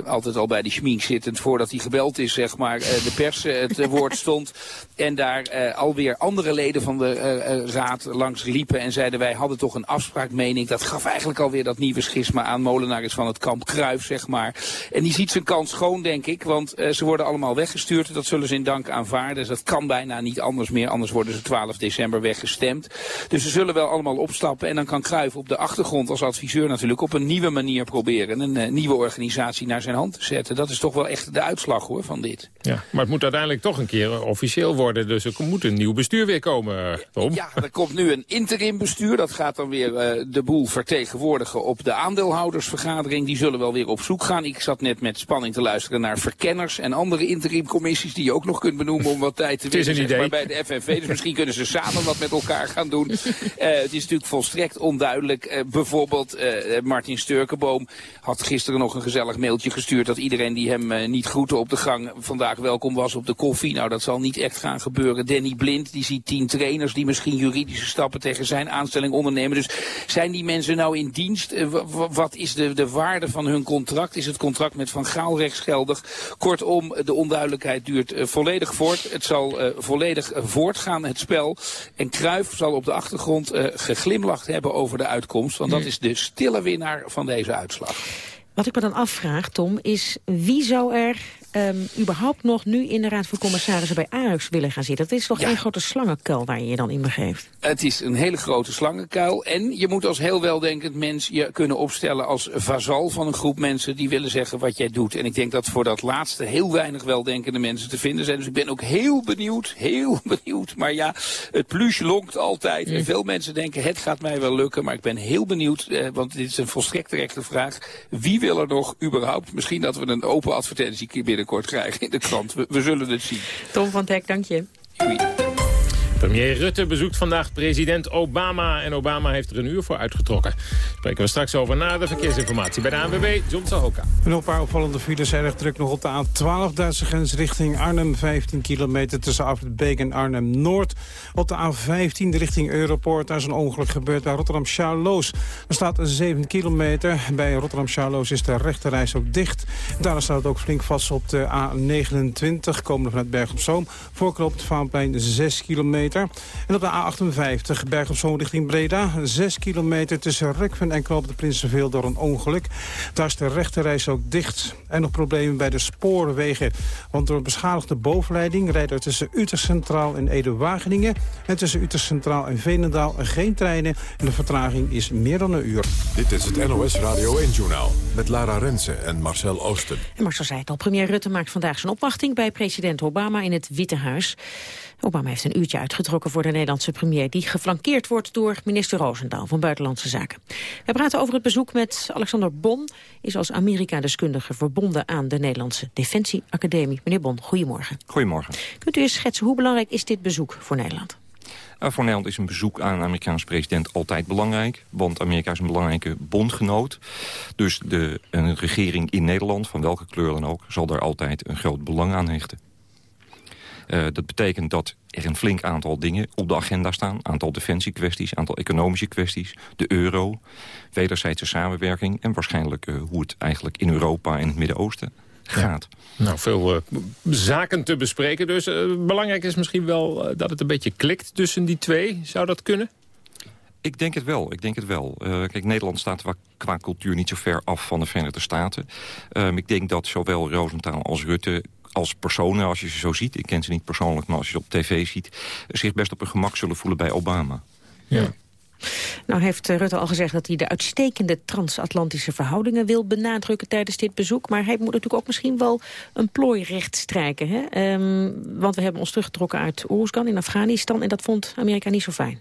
altijd al bij de schmink zittend voordat hij gebeld is, zeg maar, de pers het woord stond. En daar alweer andere leden van de raad langs liepen en zeiden wij hadden toch een een afspraak, meen ik. Dat gaf eigenlijk alweer dat nieuwe schisma aan. Molenaar is van het kamp Kruif, zeg maar. En die ziet zijn kans schoon, denk ik. Want ze worden allemaal weggestuurd. Dat zullen ze in dank aanvaarden. Dus dat kan bijna niet anders meer. Anders worden ze 12 december weggestemd. Dus ze zullen wel allemaal opstappen. En dan kan Kruif op de achtergrond als adviseur natuurlijk op een nieuwe manier proberen. Een nieuwe organisatie naar zijn hand te zetten. Dat is toch wel echt de uitslag hoor van dit. Ja, maar het moet uiteindelijk toch een keer officieel worden. Dus er moet een nieuw bestuur weer komen, Tom. Ja, er komt nu een interim bestuur. Dat gaat dan weer uh, de boel vertegenwoordigen op de aandeelhoudersvergadering. Die zullen wel weer op zoek gaan. Ik zat net met spanning te luisteren naar verkenners en andere interimcommissies die je ook nog kunt benoemen om wat tijd te winnen. Het is een idee. bij de FNV. Dus misschien kunnen ze samen wat met elkaar gaan doen. Uh, het is natuurlijk volstrekt onduidelijk. Uh, bijvoorbeeld Martin Sturkenboom had gisteren nog een gezellig mailtje gestuurd dat iedereen die hem niet groette op de gang vandaag welkom was op de koffie. Nou, dat zal niet echt gaan gebeuren. Danny Blind, die ziet tien trainers die misschien juridische stappen tegen zijn aanstelling ondernemen. Dus zijn die mensen nou in dienst? Uh, wat is de, de waarde van hun contract? Is het contract met Van Gaal rechtsgeldig? Kortom, de onduidelijkheid duurt uh, volledig voort. Het zal uh, volledig voortgaan, het spel. En Kruif zal op de achtergrond geglimlacht hebben over de uitkomst. Want dat is de stille winnaar van deze uitslag. Wat ik me dan afvraag, Tom, is wie zou er um, überhaupt nog nu in de Raad van Commissarissen bij Ajax willen gaan zitten? Dat is toch ja. één grote slangenkuil waar je je dan in begeeft? Het is een hele grote slangenkuil. En je moet als heel weldenkend mens je kunnen opstellen als vazal van een groep mensen die willen zeggen wat jij doet. En ik denk dat voor dat laatste heel weinig weldenkende mensen te vinden zijn. Dus ik ben ook heel benieuwd, heel benieuwd. Maar ja, het pluche lonkt altijd. En veel mensen denken het gaat mij wel lukken. Maar ik ben heel benieuwd, eh, want dit is een volstrekt terechte vraag. Wie wil er nog überhaupt, misschien dat we een open advertentie binnen binnenkort krijgen in de krant. We, we zullen het zien. Tom van Dek, dank je. Premier Rutte bezoekt vandaag president Obama. En Obama heeft er een uur voor uitgetrokken. Spreken we straks over na de verkeersinformatie bij de ANWB, John Sahoka. Een paar opvallende files zijn erg druk nog op de A12 Duitse grens richting Arnhem. 15 kilometer tussen Afritbeek en Arnhem-Noord. Op de A15 richting Europort. Daar is een ongeluk gebeurd bij Rotterdam-Charloes. Er staat 7 kilometer. Bij Rotterdam-Charloes is de rechterreis ook dicht. Daar staat het ook flink vast op de A29, komende vanuit Berg op Zoom. Voorknop het Vaanplein 6 kilometer. En op de A58 Berg op Zoom richting Breda. 6 kilometer tussen Rukven en Knoop de Prinsenveel door een ongeluk. Daar is de rechterreis ook dicht. En nog problemen bij de spoorwegen. Want door een beschadigde bovenleiding rijden er tussen Utrecht Centraal en Ede-Wageningen... en tussen Utrecht Centraal en Veenendaal geen treinen. En de vertraging is meer dan een uur. Dit is het NOS Radio 1-journaal met Lara Rensen en Marcel Oosten. En Marcel zei het al, premier Rutte maakt vandaag zijn opwachting... bij president Obama in het Witte Huis. Obama heeft een uurtje uitgetrokken voor de Nederlandse premier... die geflankeerd wordt door minister Roosendaal van Buitenlandse Zaken. We praten over het bezoek met Alexander Bon... is als Amerika-deskundige verbonden aan de Nederlandse Defensieacademie. Meneer Bon, goedemorgen. Goedemorgen. Kunt u eens schetsen hoe belangrijk is dit bezoek voor Nederland? Uh, voor Nederland is een bezoek aan een Amerikaanse president altijd belangrijk. Want Amerika is een belangrijke bondgenoot. Dus de, een regering in Nederland, van welke kleur dan ook... zal daar altijd een groot belang aan hechten. Uh, dat betekent dat er een flink aantal dingen op de agenda staan. Aantal defensiekwesties, aantal economische kwesties. De euro, wederzijdse samenwerking... en waarschijnlijk uh, hoe het eigenlijk in Europa en het Midden-Oosten gaat. Ja. Nou, veel uh, zaken te bespreken. Dus belangrijk is misschien wel dat het een beetje klikt tussen die twee. Zou dat kunnen? Ik denk het wel, ik denk het wel. Uh, kijk, Nederland staat qua cultuur niet zo ver af van de Verenigde Staten. Um, ik denk dat zowel Rosenthal als Rutte als personen, als je ze zo ziet... ik ken ze niet persoonlijk, maar als je ze op tv ziet... zich best op hun gemak zullen voelen bij Obama. Ja. Nou heeft eh, Rutte al gezegd dat hij de uitstekende transatlantische verhoudingen wil benadrukken tijdens dit bezoek. Maar hij moet natuurlijk ook misschien wel een plooi recht strijken. Hè? Um, want we hebben ons teruggetrokken uit Oeruzgan in Afghanistan en dat vond Amerika niet zo fijn.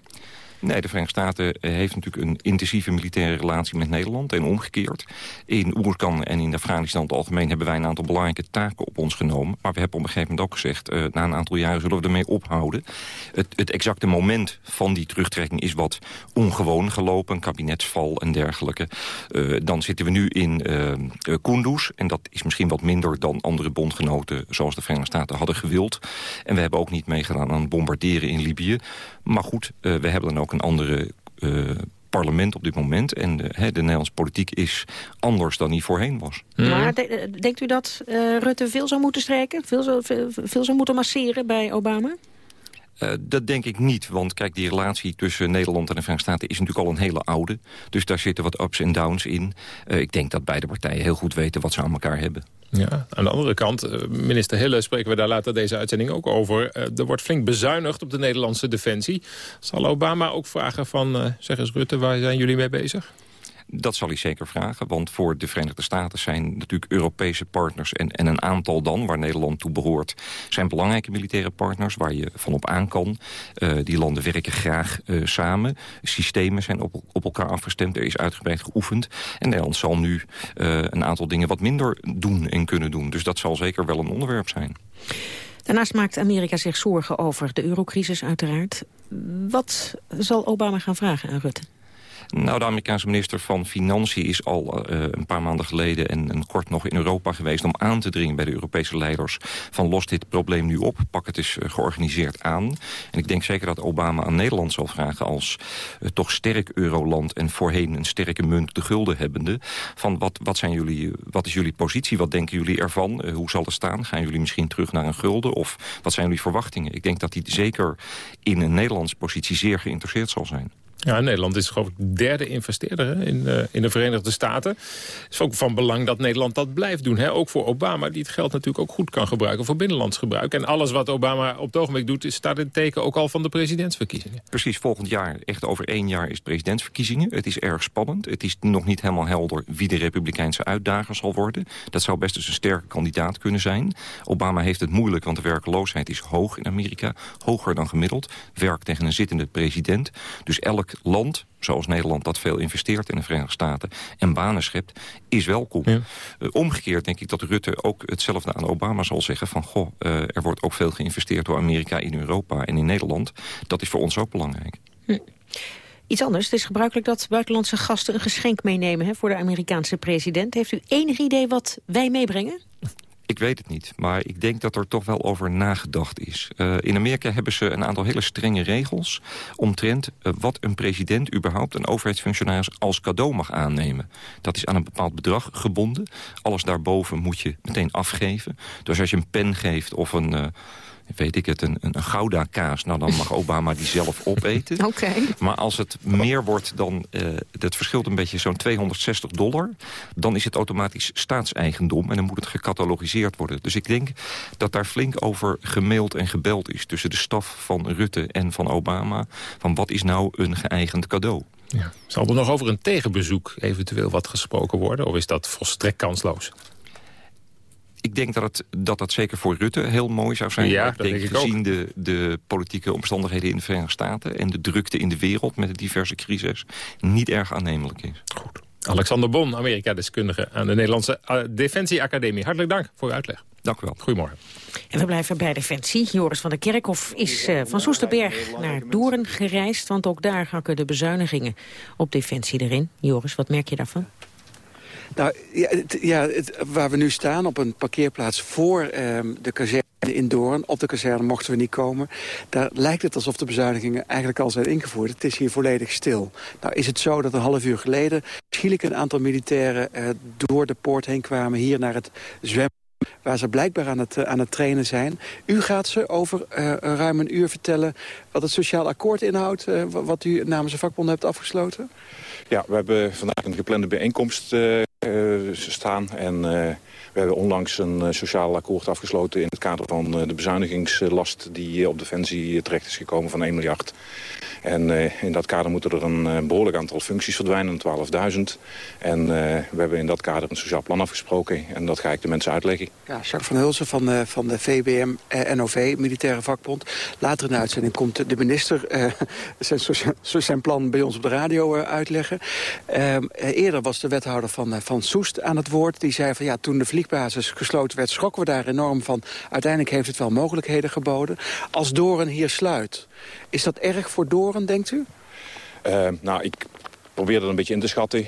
Nee, de Verenigde Staten eh, heeft natuurlijk een intensieve militaire relatie met Nederland. En omgekeerd. In Oerkan en in Afghanistan het algemeen hebben wij een aantal belangrijke taken op ons genomen. Maar we hebben op een gegeven moment ook gezegd, uh, na een aantal jaren zullen we ermee ophouden. Het, het exacte moment van die terugtrekking is wat ongewoon gelopen. Kabinetsval en dergelijke. Uh, dan zitten we nu in uh, Kunduz. En dat is misschien wat minder dan andere bondgenoten zoals de Verenigde Staten hadden gewild. En we hebben ook niet meegedaan aan bombarderen in Libië. Maar goed, we hebben dan ook een andere uh, parlement op dit moment. En de, he, de Nederlandse politiek is anders dan die voorheen was. Maar de, denkt u dat uh, Rutte veel zou moeten strijken? Veel, veel, veel zou moeten masseren bij Obama? Uh, dat denk ik niet, want kijk, die relatie tussen Nederland en de Verenigde Staten is natuurlijk al een hele oude. Dus daar zitten wat ups en downs in. Uh, ik denk dat beide partijen heel goed weten wat ze aan elkaar hebben. Ja, aan de andere kant, uh, minister Hille spreken we daar later deze uitzending ook over. er wordt flink bezuinigd op de Nederlandse defensie. Zal Obama ook vragen van, zeg eens Rutte, waar zijn jullie mee bezig? Dat zal hij zeker vragen, want voor de Verenigde Staten zijn natuurlijk Europese partners... en, en een aantal dan, waar Nederland toe behoort... zijn belangrijke militaire partners waar je van op aan kan. Uh, die landen werken graag uh, samen. Systemen zijn op, elkaar afgestemd, er is uitgebreid geoefend. En Nederland zal nu uh, een aantal dingen wat minder doen en kunnen doen. Dus dat zal zeker wel een onderwerp zijn. Daarnaast maakt Amerika zich zorgen over de eurocrisis uiteraard. Wat zal Obama gaan vragen aan Rutte? Nou, de Amerikaanse minister van Financiën is al uh, een paar maanden geleden... En, en, kort nog in Europa geweest om aan te dringen bij de Europese leiders... van los dit probleem nu op, pak het eens uh, georganiseerd aan. En ik denk zeker dat Obama aan Nederland zal vragen... als toch sterk euroland en voorheen een sterke munt de gulden hebbende... van wat, wat, zijn jullie, wat is jullie positie, wat denken jullie ervan? hoe zal het staan? Gaan jullie misschien terug naar een gulden? Of wat zijn jullie verwachtingen? Ik denk dat hij zeker in een Nederlandse positie zeer geïnteresseerd zal zijn. Ja, Nederland is geloof ik de derde investeerder in, uh, in de Verenigde Staten. Het is ook van belang dat Nederland dat blijft doen. Hè? Ook voor Obama, die het geld natuurlijk ook goed kan gebruiken voor binnenlands gebruik. En alles wat Obama op het ogenblik doet, staat in teken ook al van de presidentsverkiezingen. Precies, volgend jaar, echt over één jaar is presidentsverkiezingen. Het is erg spannend. Het is nog niet helemaal helder wie de republikeinse uitdager zal worden. Dat zou best eens een sterke kandidaat kunnen zijn. Obama heeft het moeilijk, want de werkloosheid is hoog in Amerika. Hoger dan gemiddeld. Werkt tegen een zittende president. Dus elk land, zoals Nederland dat veel investeert in de Verenigde Staten... en banen schept, is welkom. Ja. Uh, omgekeerd denk ik dat Rutte ook hetzelfde aan Obama zal zeggen... van goh, uh, er wordt ook veel geïnvesteerd door Amerika in Europa en in Nederland. Dat is voor ons ook belangrijk. Hm. Iets anders. Het is gebruikelijk dat buitenlandse gasten een geschenk meenemen hè, voor de Amerikaanse president. Heeft u enig idee wat wij meebrengen? Ik weet het niet, maar ik denk dat er toch wel over nagedacht is. Uh, in Amerika hebben ze een aantal hele strenge regels... omtrent uh, wat een president überhaupt, een overheidsfunctionaris... als cadeau mag aannemen. Dat is aan een bepaald bedrag gebonden. Alles daarboven moet je meteen afgeven. Dus als je een pen geeft of een... Uh, weet ik het, een, een, Gouda kaas. Nou, dan mag Obama die zelf opeten. Oké. Okay. Maar als het meer wordt dan, uh, het verschilt een beetje zo'n 260 dollar... dan is het automatisch staatseigendom en dan moet het gecatalogiseerd worden. Dus ik denk dat daar flink over gemaild en gebeld is... tussen de staf van Rutte en van Obama... van wat is nou een geëigend cadeau. Ja. Zal er nog over een tegenbezoek eventueel wat gesproken worden? Of is dat volstrekt kansloos? Ik denk dat, het, dat dat zeker voor Rutte heel mooi zou zijn. Ja, ik denk, denk ik gezien ook. De, de politieke omstandigheden in de Verenigde Staten... en de drukte in de wereld met de diverse crises... niet erg aannemelijk is. Goed. Alexander Bon, Amerika-deskundige aan de Nederlandse uh, Defensieacademie. Hartelijk dank voor uw uitleg. Dank u wel. Goedemorgen. En we blijven bij Defensie. Joris van der Kerkhof is uh, van Soesterberg naar Doorn gereisd... want ook daar hakken de bezuinigingen op Defensie erin. Joris, wat merk je daarvan? Nou, ja, het, waar we nu staan op een parkeerplaats voor um, de kazerne in Doorn. Op de kazerne mochten we niet komen. Daar lijkt het alsof de bezuinigingen eigenlijk al zijn ingevoerd. Het is hier volledig stil. Nou is het zo dat een half uur geleden... schielijk een aantal militairen uh, door de poort heen kwamen... hier naar het zwemmen waar ze blijkbaar aan het, uh, aan het trainen zijn. U gaat ze over uh, ruim een uur vertellen wat het sociaal akkoord inhoudt... Wat u namens de vakbond hebt afgesloten? Ja, we hebben vandaag een geplande bijeenkomst uh, staan. En uh, we hebben onlangs een uh, sociaal akkoord afgesloten... in het kader van de bezuinigingslast die op Defensie terecht is gekomen van 1 miljard. En in dat kader moeten er een behoorlijk aantal functies verdwijnen, 12.000. En we hebben in dat kader een sociaal plan afgesproken. En dat ga ik de mensen uitleggen. Ja, Jacques van Hulsen van, uh, van de VBM NOV, Militaire Vakbond. Later in de uitzending komt de minister zijn, zijn, plan bij ons op de radio uitleggen. Ehm, eerder was de wethouder van, van Soest aan het woord. Die zei van ja, toen de vliegbasis gesloten werd, schrokken we daar enorm van. Uiteindelijk heeft het wel mogelijkheden geboden. Als Doren hier sluit, is dat erg voor Doren, denkt u? Uh, nou, ik probeer dat een beetje in te schatten.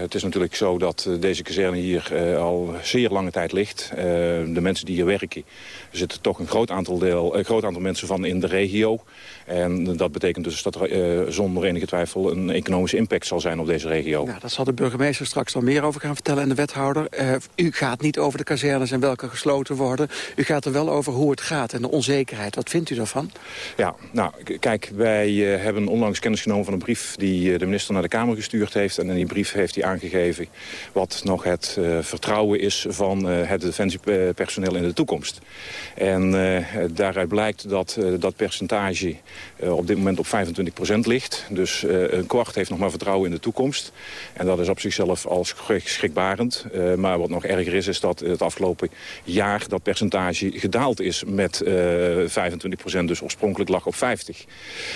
het is natuurlijk zo dat deze kazerne hier al zeer lange tijd ligt. de mensen die hier werken, er zitten toch een groot aantal, deel, een groot aantal mensen van in de regio. En dat betekent dus dat er zonder enige twijfel een economische impact zal zijn op deze regio. Ja, daar zal de burgemeester straks dan meer over gaan vertellen en de wethouder. u gaat niet over de kazernes en welke gesloten worden. U gaat er wel over hoe het gaat en de onzekerheid. Wat vindt u daarvan? Ja, nou, kijk, wij hebben onlangs kennis genomen van een brief... die de minister naar de Kamer gestuurd heeft. En in die brief heeft hij aangegeven wat nog het vertrouwen is... van het defensiepersoneel in de toekomst. En daaruit blijkt dat dat percentage op dit moment op 25% ligt. Dus een kwart heeft nog maar vertrouwen in de toekomst. En dat is op zichzelf al schrikbarend. maar wat nog erger is, is dat het afgelopen jaar dat percentage gedaald is met 25% Dus oorspronkelijk lag op 50.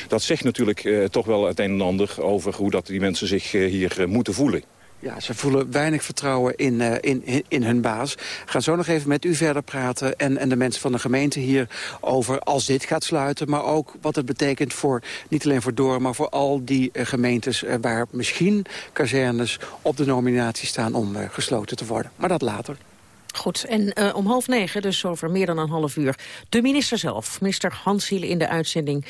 Dat zegt natuurlijk toch wel het een en ander over hoe dat die mensen zich hier moeten voelen. Ja, ze voelen weinig vertrouwen in, uh, in, in hun baas. Ik ga zo nog even met u verder praten en, en de mensen van de gemeente hier over als dit gaat sluiten. Maar ook wat het betekent voor, niet alleen voor Door, maar voor al die uh, gemeentes uh, waar misschien kazernes op de nominatie staan om gesloten te worden. Maar dat later. Goed, en om half negen, dus over meer dan een half uur... de minister zelf, minister Hans Hiele in de uitzending...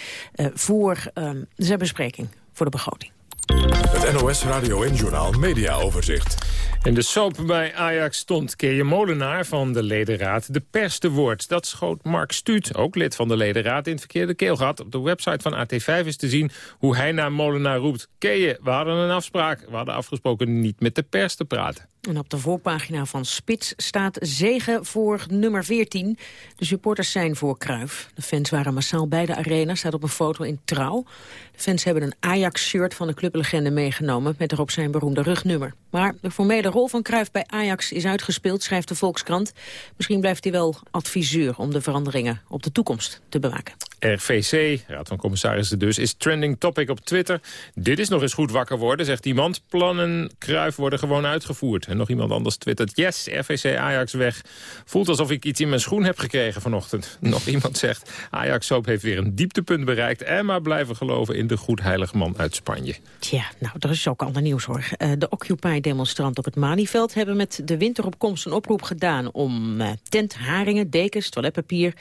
Voor uh, zijn bespreking voor de begroting. Het NOS Radio en Journaal Media Overzicht. In de soap bij Ajax stond Keje Molenaar van de ledenraad de pers te woord. Dat schoot Mark Stuut, ook lid van de ledenraad, in het verkeerde keelgat. Op de website van AT5 is te zien hoe hij naar Molenaar roept... Keje, we hadden een afspraak. We hadden afgesproken niet met de pers te praten. En op de voorpagina van Spits staat zegen voor nummer 14. De supporters zijn voor Kruif. De fans waren massaal bij de arena, staat op een foto in Trouw. De fans hebben een Ajax-shirt van de clublegende meegenomen... met erop zijn beroemde rugnummer. Maar de formele rol van Cruijff bij Ajax is uitgespeeld, schrijft de Volkskrant. Misschien blijft hij wel adviseur om de veranderingen op de toekomst te bewaken. RVC, Raad van Commissarissen dus, is trending topic op Twitter. Dit is nog eens goed wakker worden, zegt iemand. Plannen Cruijff worden gewoon uitgevoerd. En nog iemand anders twittert, yes, RVC Ajax weg. Voelt alsof ik iets in mijn schoen heb gekregen vanochtend. Nog iemand zegt, Ajax Soap heeft weer een dieptepunt bereikt... en maar blijven geloven in de goedheilige man uit Spanje. Tja, nou, er is ook ander nieuws hoor. Uh, de Occupy-demonstranten op het Malieveld hebben met de winteropkomst een oproep gedaan... om uh, tent, haringen, dekens, toiletpapier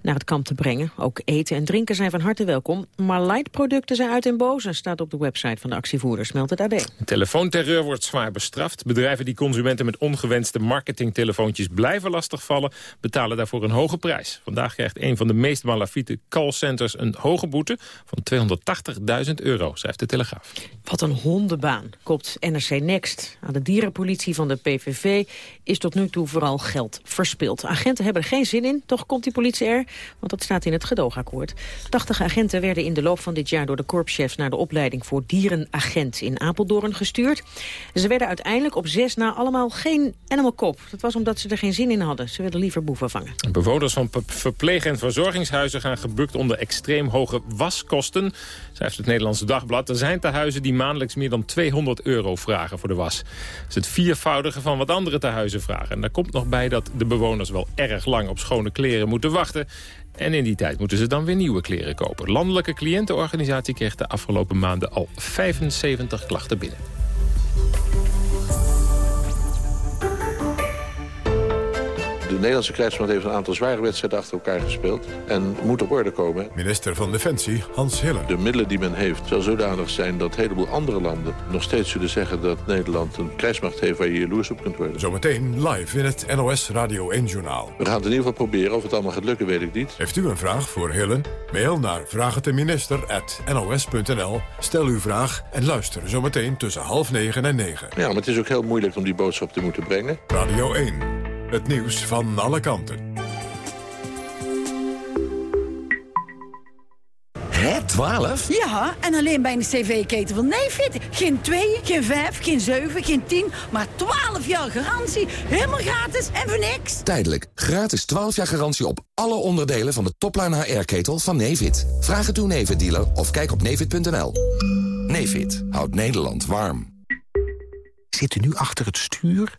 naar het kamp te brengen. Ook eten en drinken zijn van harte welkom. Maar lightproducten zijn uit en boze, staat op de website van de actievoerders, meldt het AD. Telefoonterreur wordt zwaar bestraft. Bedrijven die consumenten met ongewenste marketingtelefoontjes blijven lastigvallen... betalen daarvoor een hoge prijs. Vandaag krijgt een van de meest malafiete callcenters een hoge boete van 280.000 euro, schrijft de Telegraaf. Wat een hondenbaan, kopt NRC Next. Aan de dierenpolitie van de PVV is tot nu toe vooral geld verspild. Agenten hebben er geen zin in, toch komt die politie er, want dat staat in het gedoogakkoord. 80 agenten werden in de loop van dit jaar door de korpschefs naar de opleiding voor dierenagent in Apeldoorn gestuurd. Ze werden uiteindelijk op zes na allemaal geen animal cop. Dat was omdat ze er geen zin in hadden. Ze wilden liever boeven vangen. Bewoners van verpleeg- en verzorgingshuizen gaan gebukt onder extreem hoge waskosten, schrijft het Nederlandse Dagblad. Er zijn tehuizen die maandelijks meer dan 200 euro vragen voor de was. Dat is het viervoudige van wat andere tehuizen vragen. En daar komt nog bij dat de bewoners wel erg lang op schone kleren moeten wachten. En in die tijd moeten ze dan weer nieuwe kleren kopen. Landelijke cliëntenorganisatie kreeg de afgelopen maanden al 75 klachten binnen. Nederlandse krijgsmacht heeft een aantal zware wedstrijden achter elkaar gespeeld. En moet op orde komen. Minister van Defensie, Hans Hille. De middelen die men heeft zal zodanig zijn dat een heleboel andere landen... nog steeds zullen zeggen dat Nederland een krijgsmacht heeft... waar je jaloers op kunt worden. Zometeen live in het NOS Radio 1-journaal. We gaan het in ieder geval proberen. Of het allemaal gaat lukken, weet ik niet. Heeft u een vraag voor Hillen? Mail naar vraagteminister.nos.nl. Stel uw vraag en luister zometeen tussen half negen en negen. Ja, maar het is ook heel moeilijk om die boodschap te moeten brengen. Radio 1. Het nieuws van alle kanten. Hè, 12? Ja, en alleen bij een cv-keten van Nefit. Geen 2, geen 5, geen 7, geen 10, maar 12 jaar garantie. Helemaal gratis en voor niks. Tijdelijk. Gratis 12 jaar garantie op alle onderdelen van de topline HR-ketel van Nefit. Vraag het uw Nefit-dealer of kijk op nefit.nl. Nefit houdt Nederland warm. Zit u nu achter het stuur?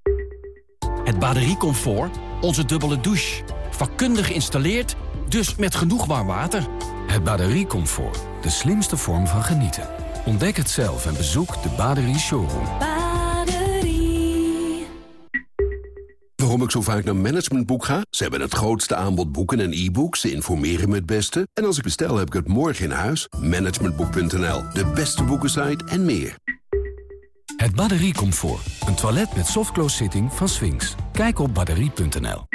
Het batteriecomfort, onze dubbele douche. Vakkundig geïnstalleerd, dus met genoeg warm water. Het batteriecomfort, de slimste vorm van genieten. Ontdek het zelf en bezoek de Baderie Showroom. Baderie. Waarom ik zo vaak naar Managementboek ga? Ze hebben het grootste aanbod boeken en e-books. Ze informeren me het beste. En als ik bestel, heb ik het morgen in huis. Managementboek.nl, de beste boekensite en meer. Het batteriecomfort, een toilet met softclose zitting van Sphinx. Kijk op batterie.nl.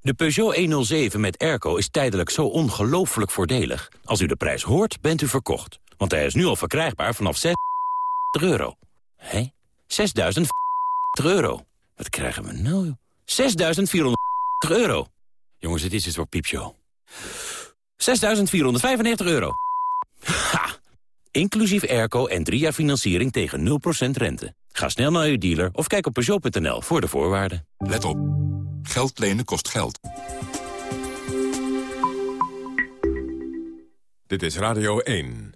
De Peugeot 107 met airco is tijdelijk zo ongelooflijk voordelig. Als u de prijs hoort, bent u verkocht. Want hij is nu al verkrijgbaar vanaf 6 euro. Hé? 6.000 euro. Wat krijgen we nou? 6.400 euro. Jongens, dit is het voor piepshow. 6.495 euro. Ha! Inclusief airco en drie jaar financiering tegen 0% rente. Ga snel naar uw dealer of kijk op Peugeot.nl voor de voorwaarden. Let op. Geld lenen kost geld. Dit is Radio 1.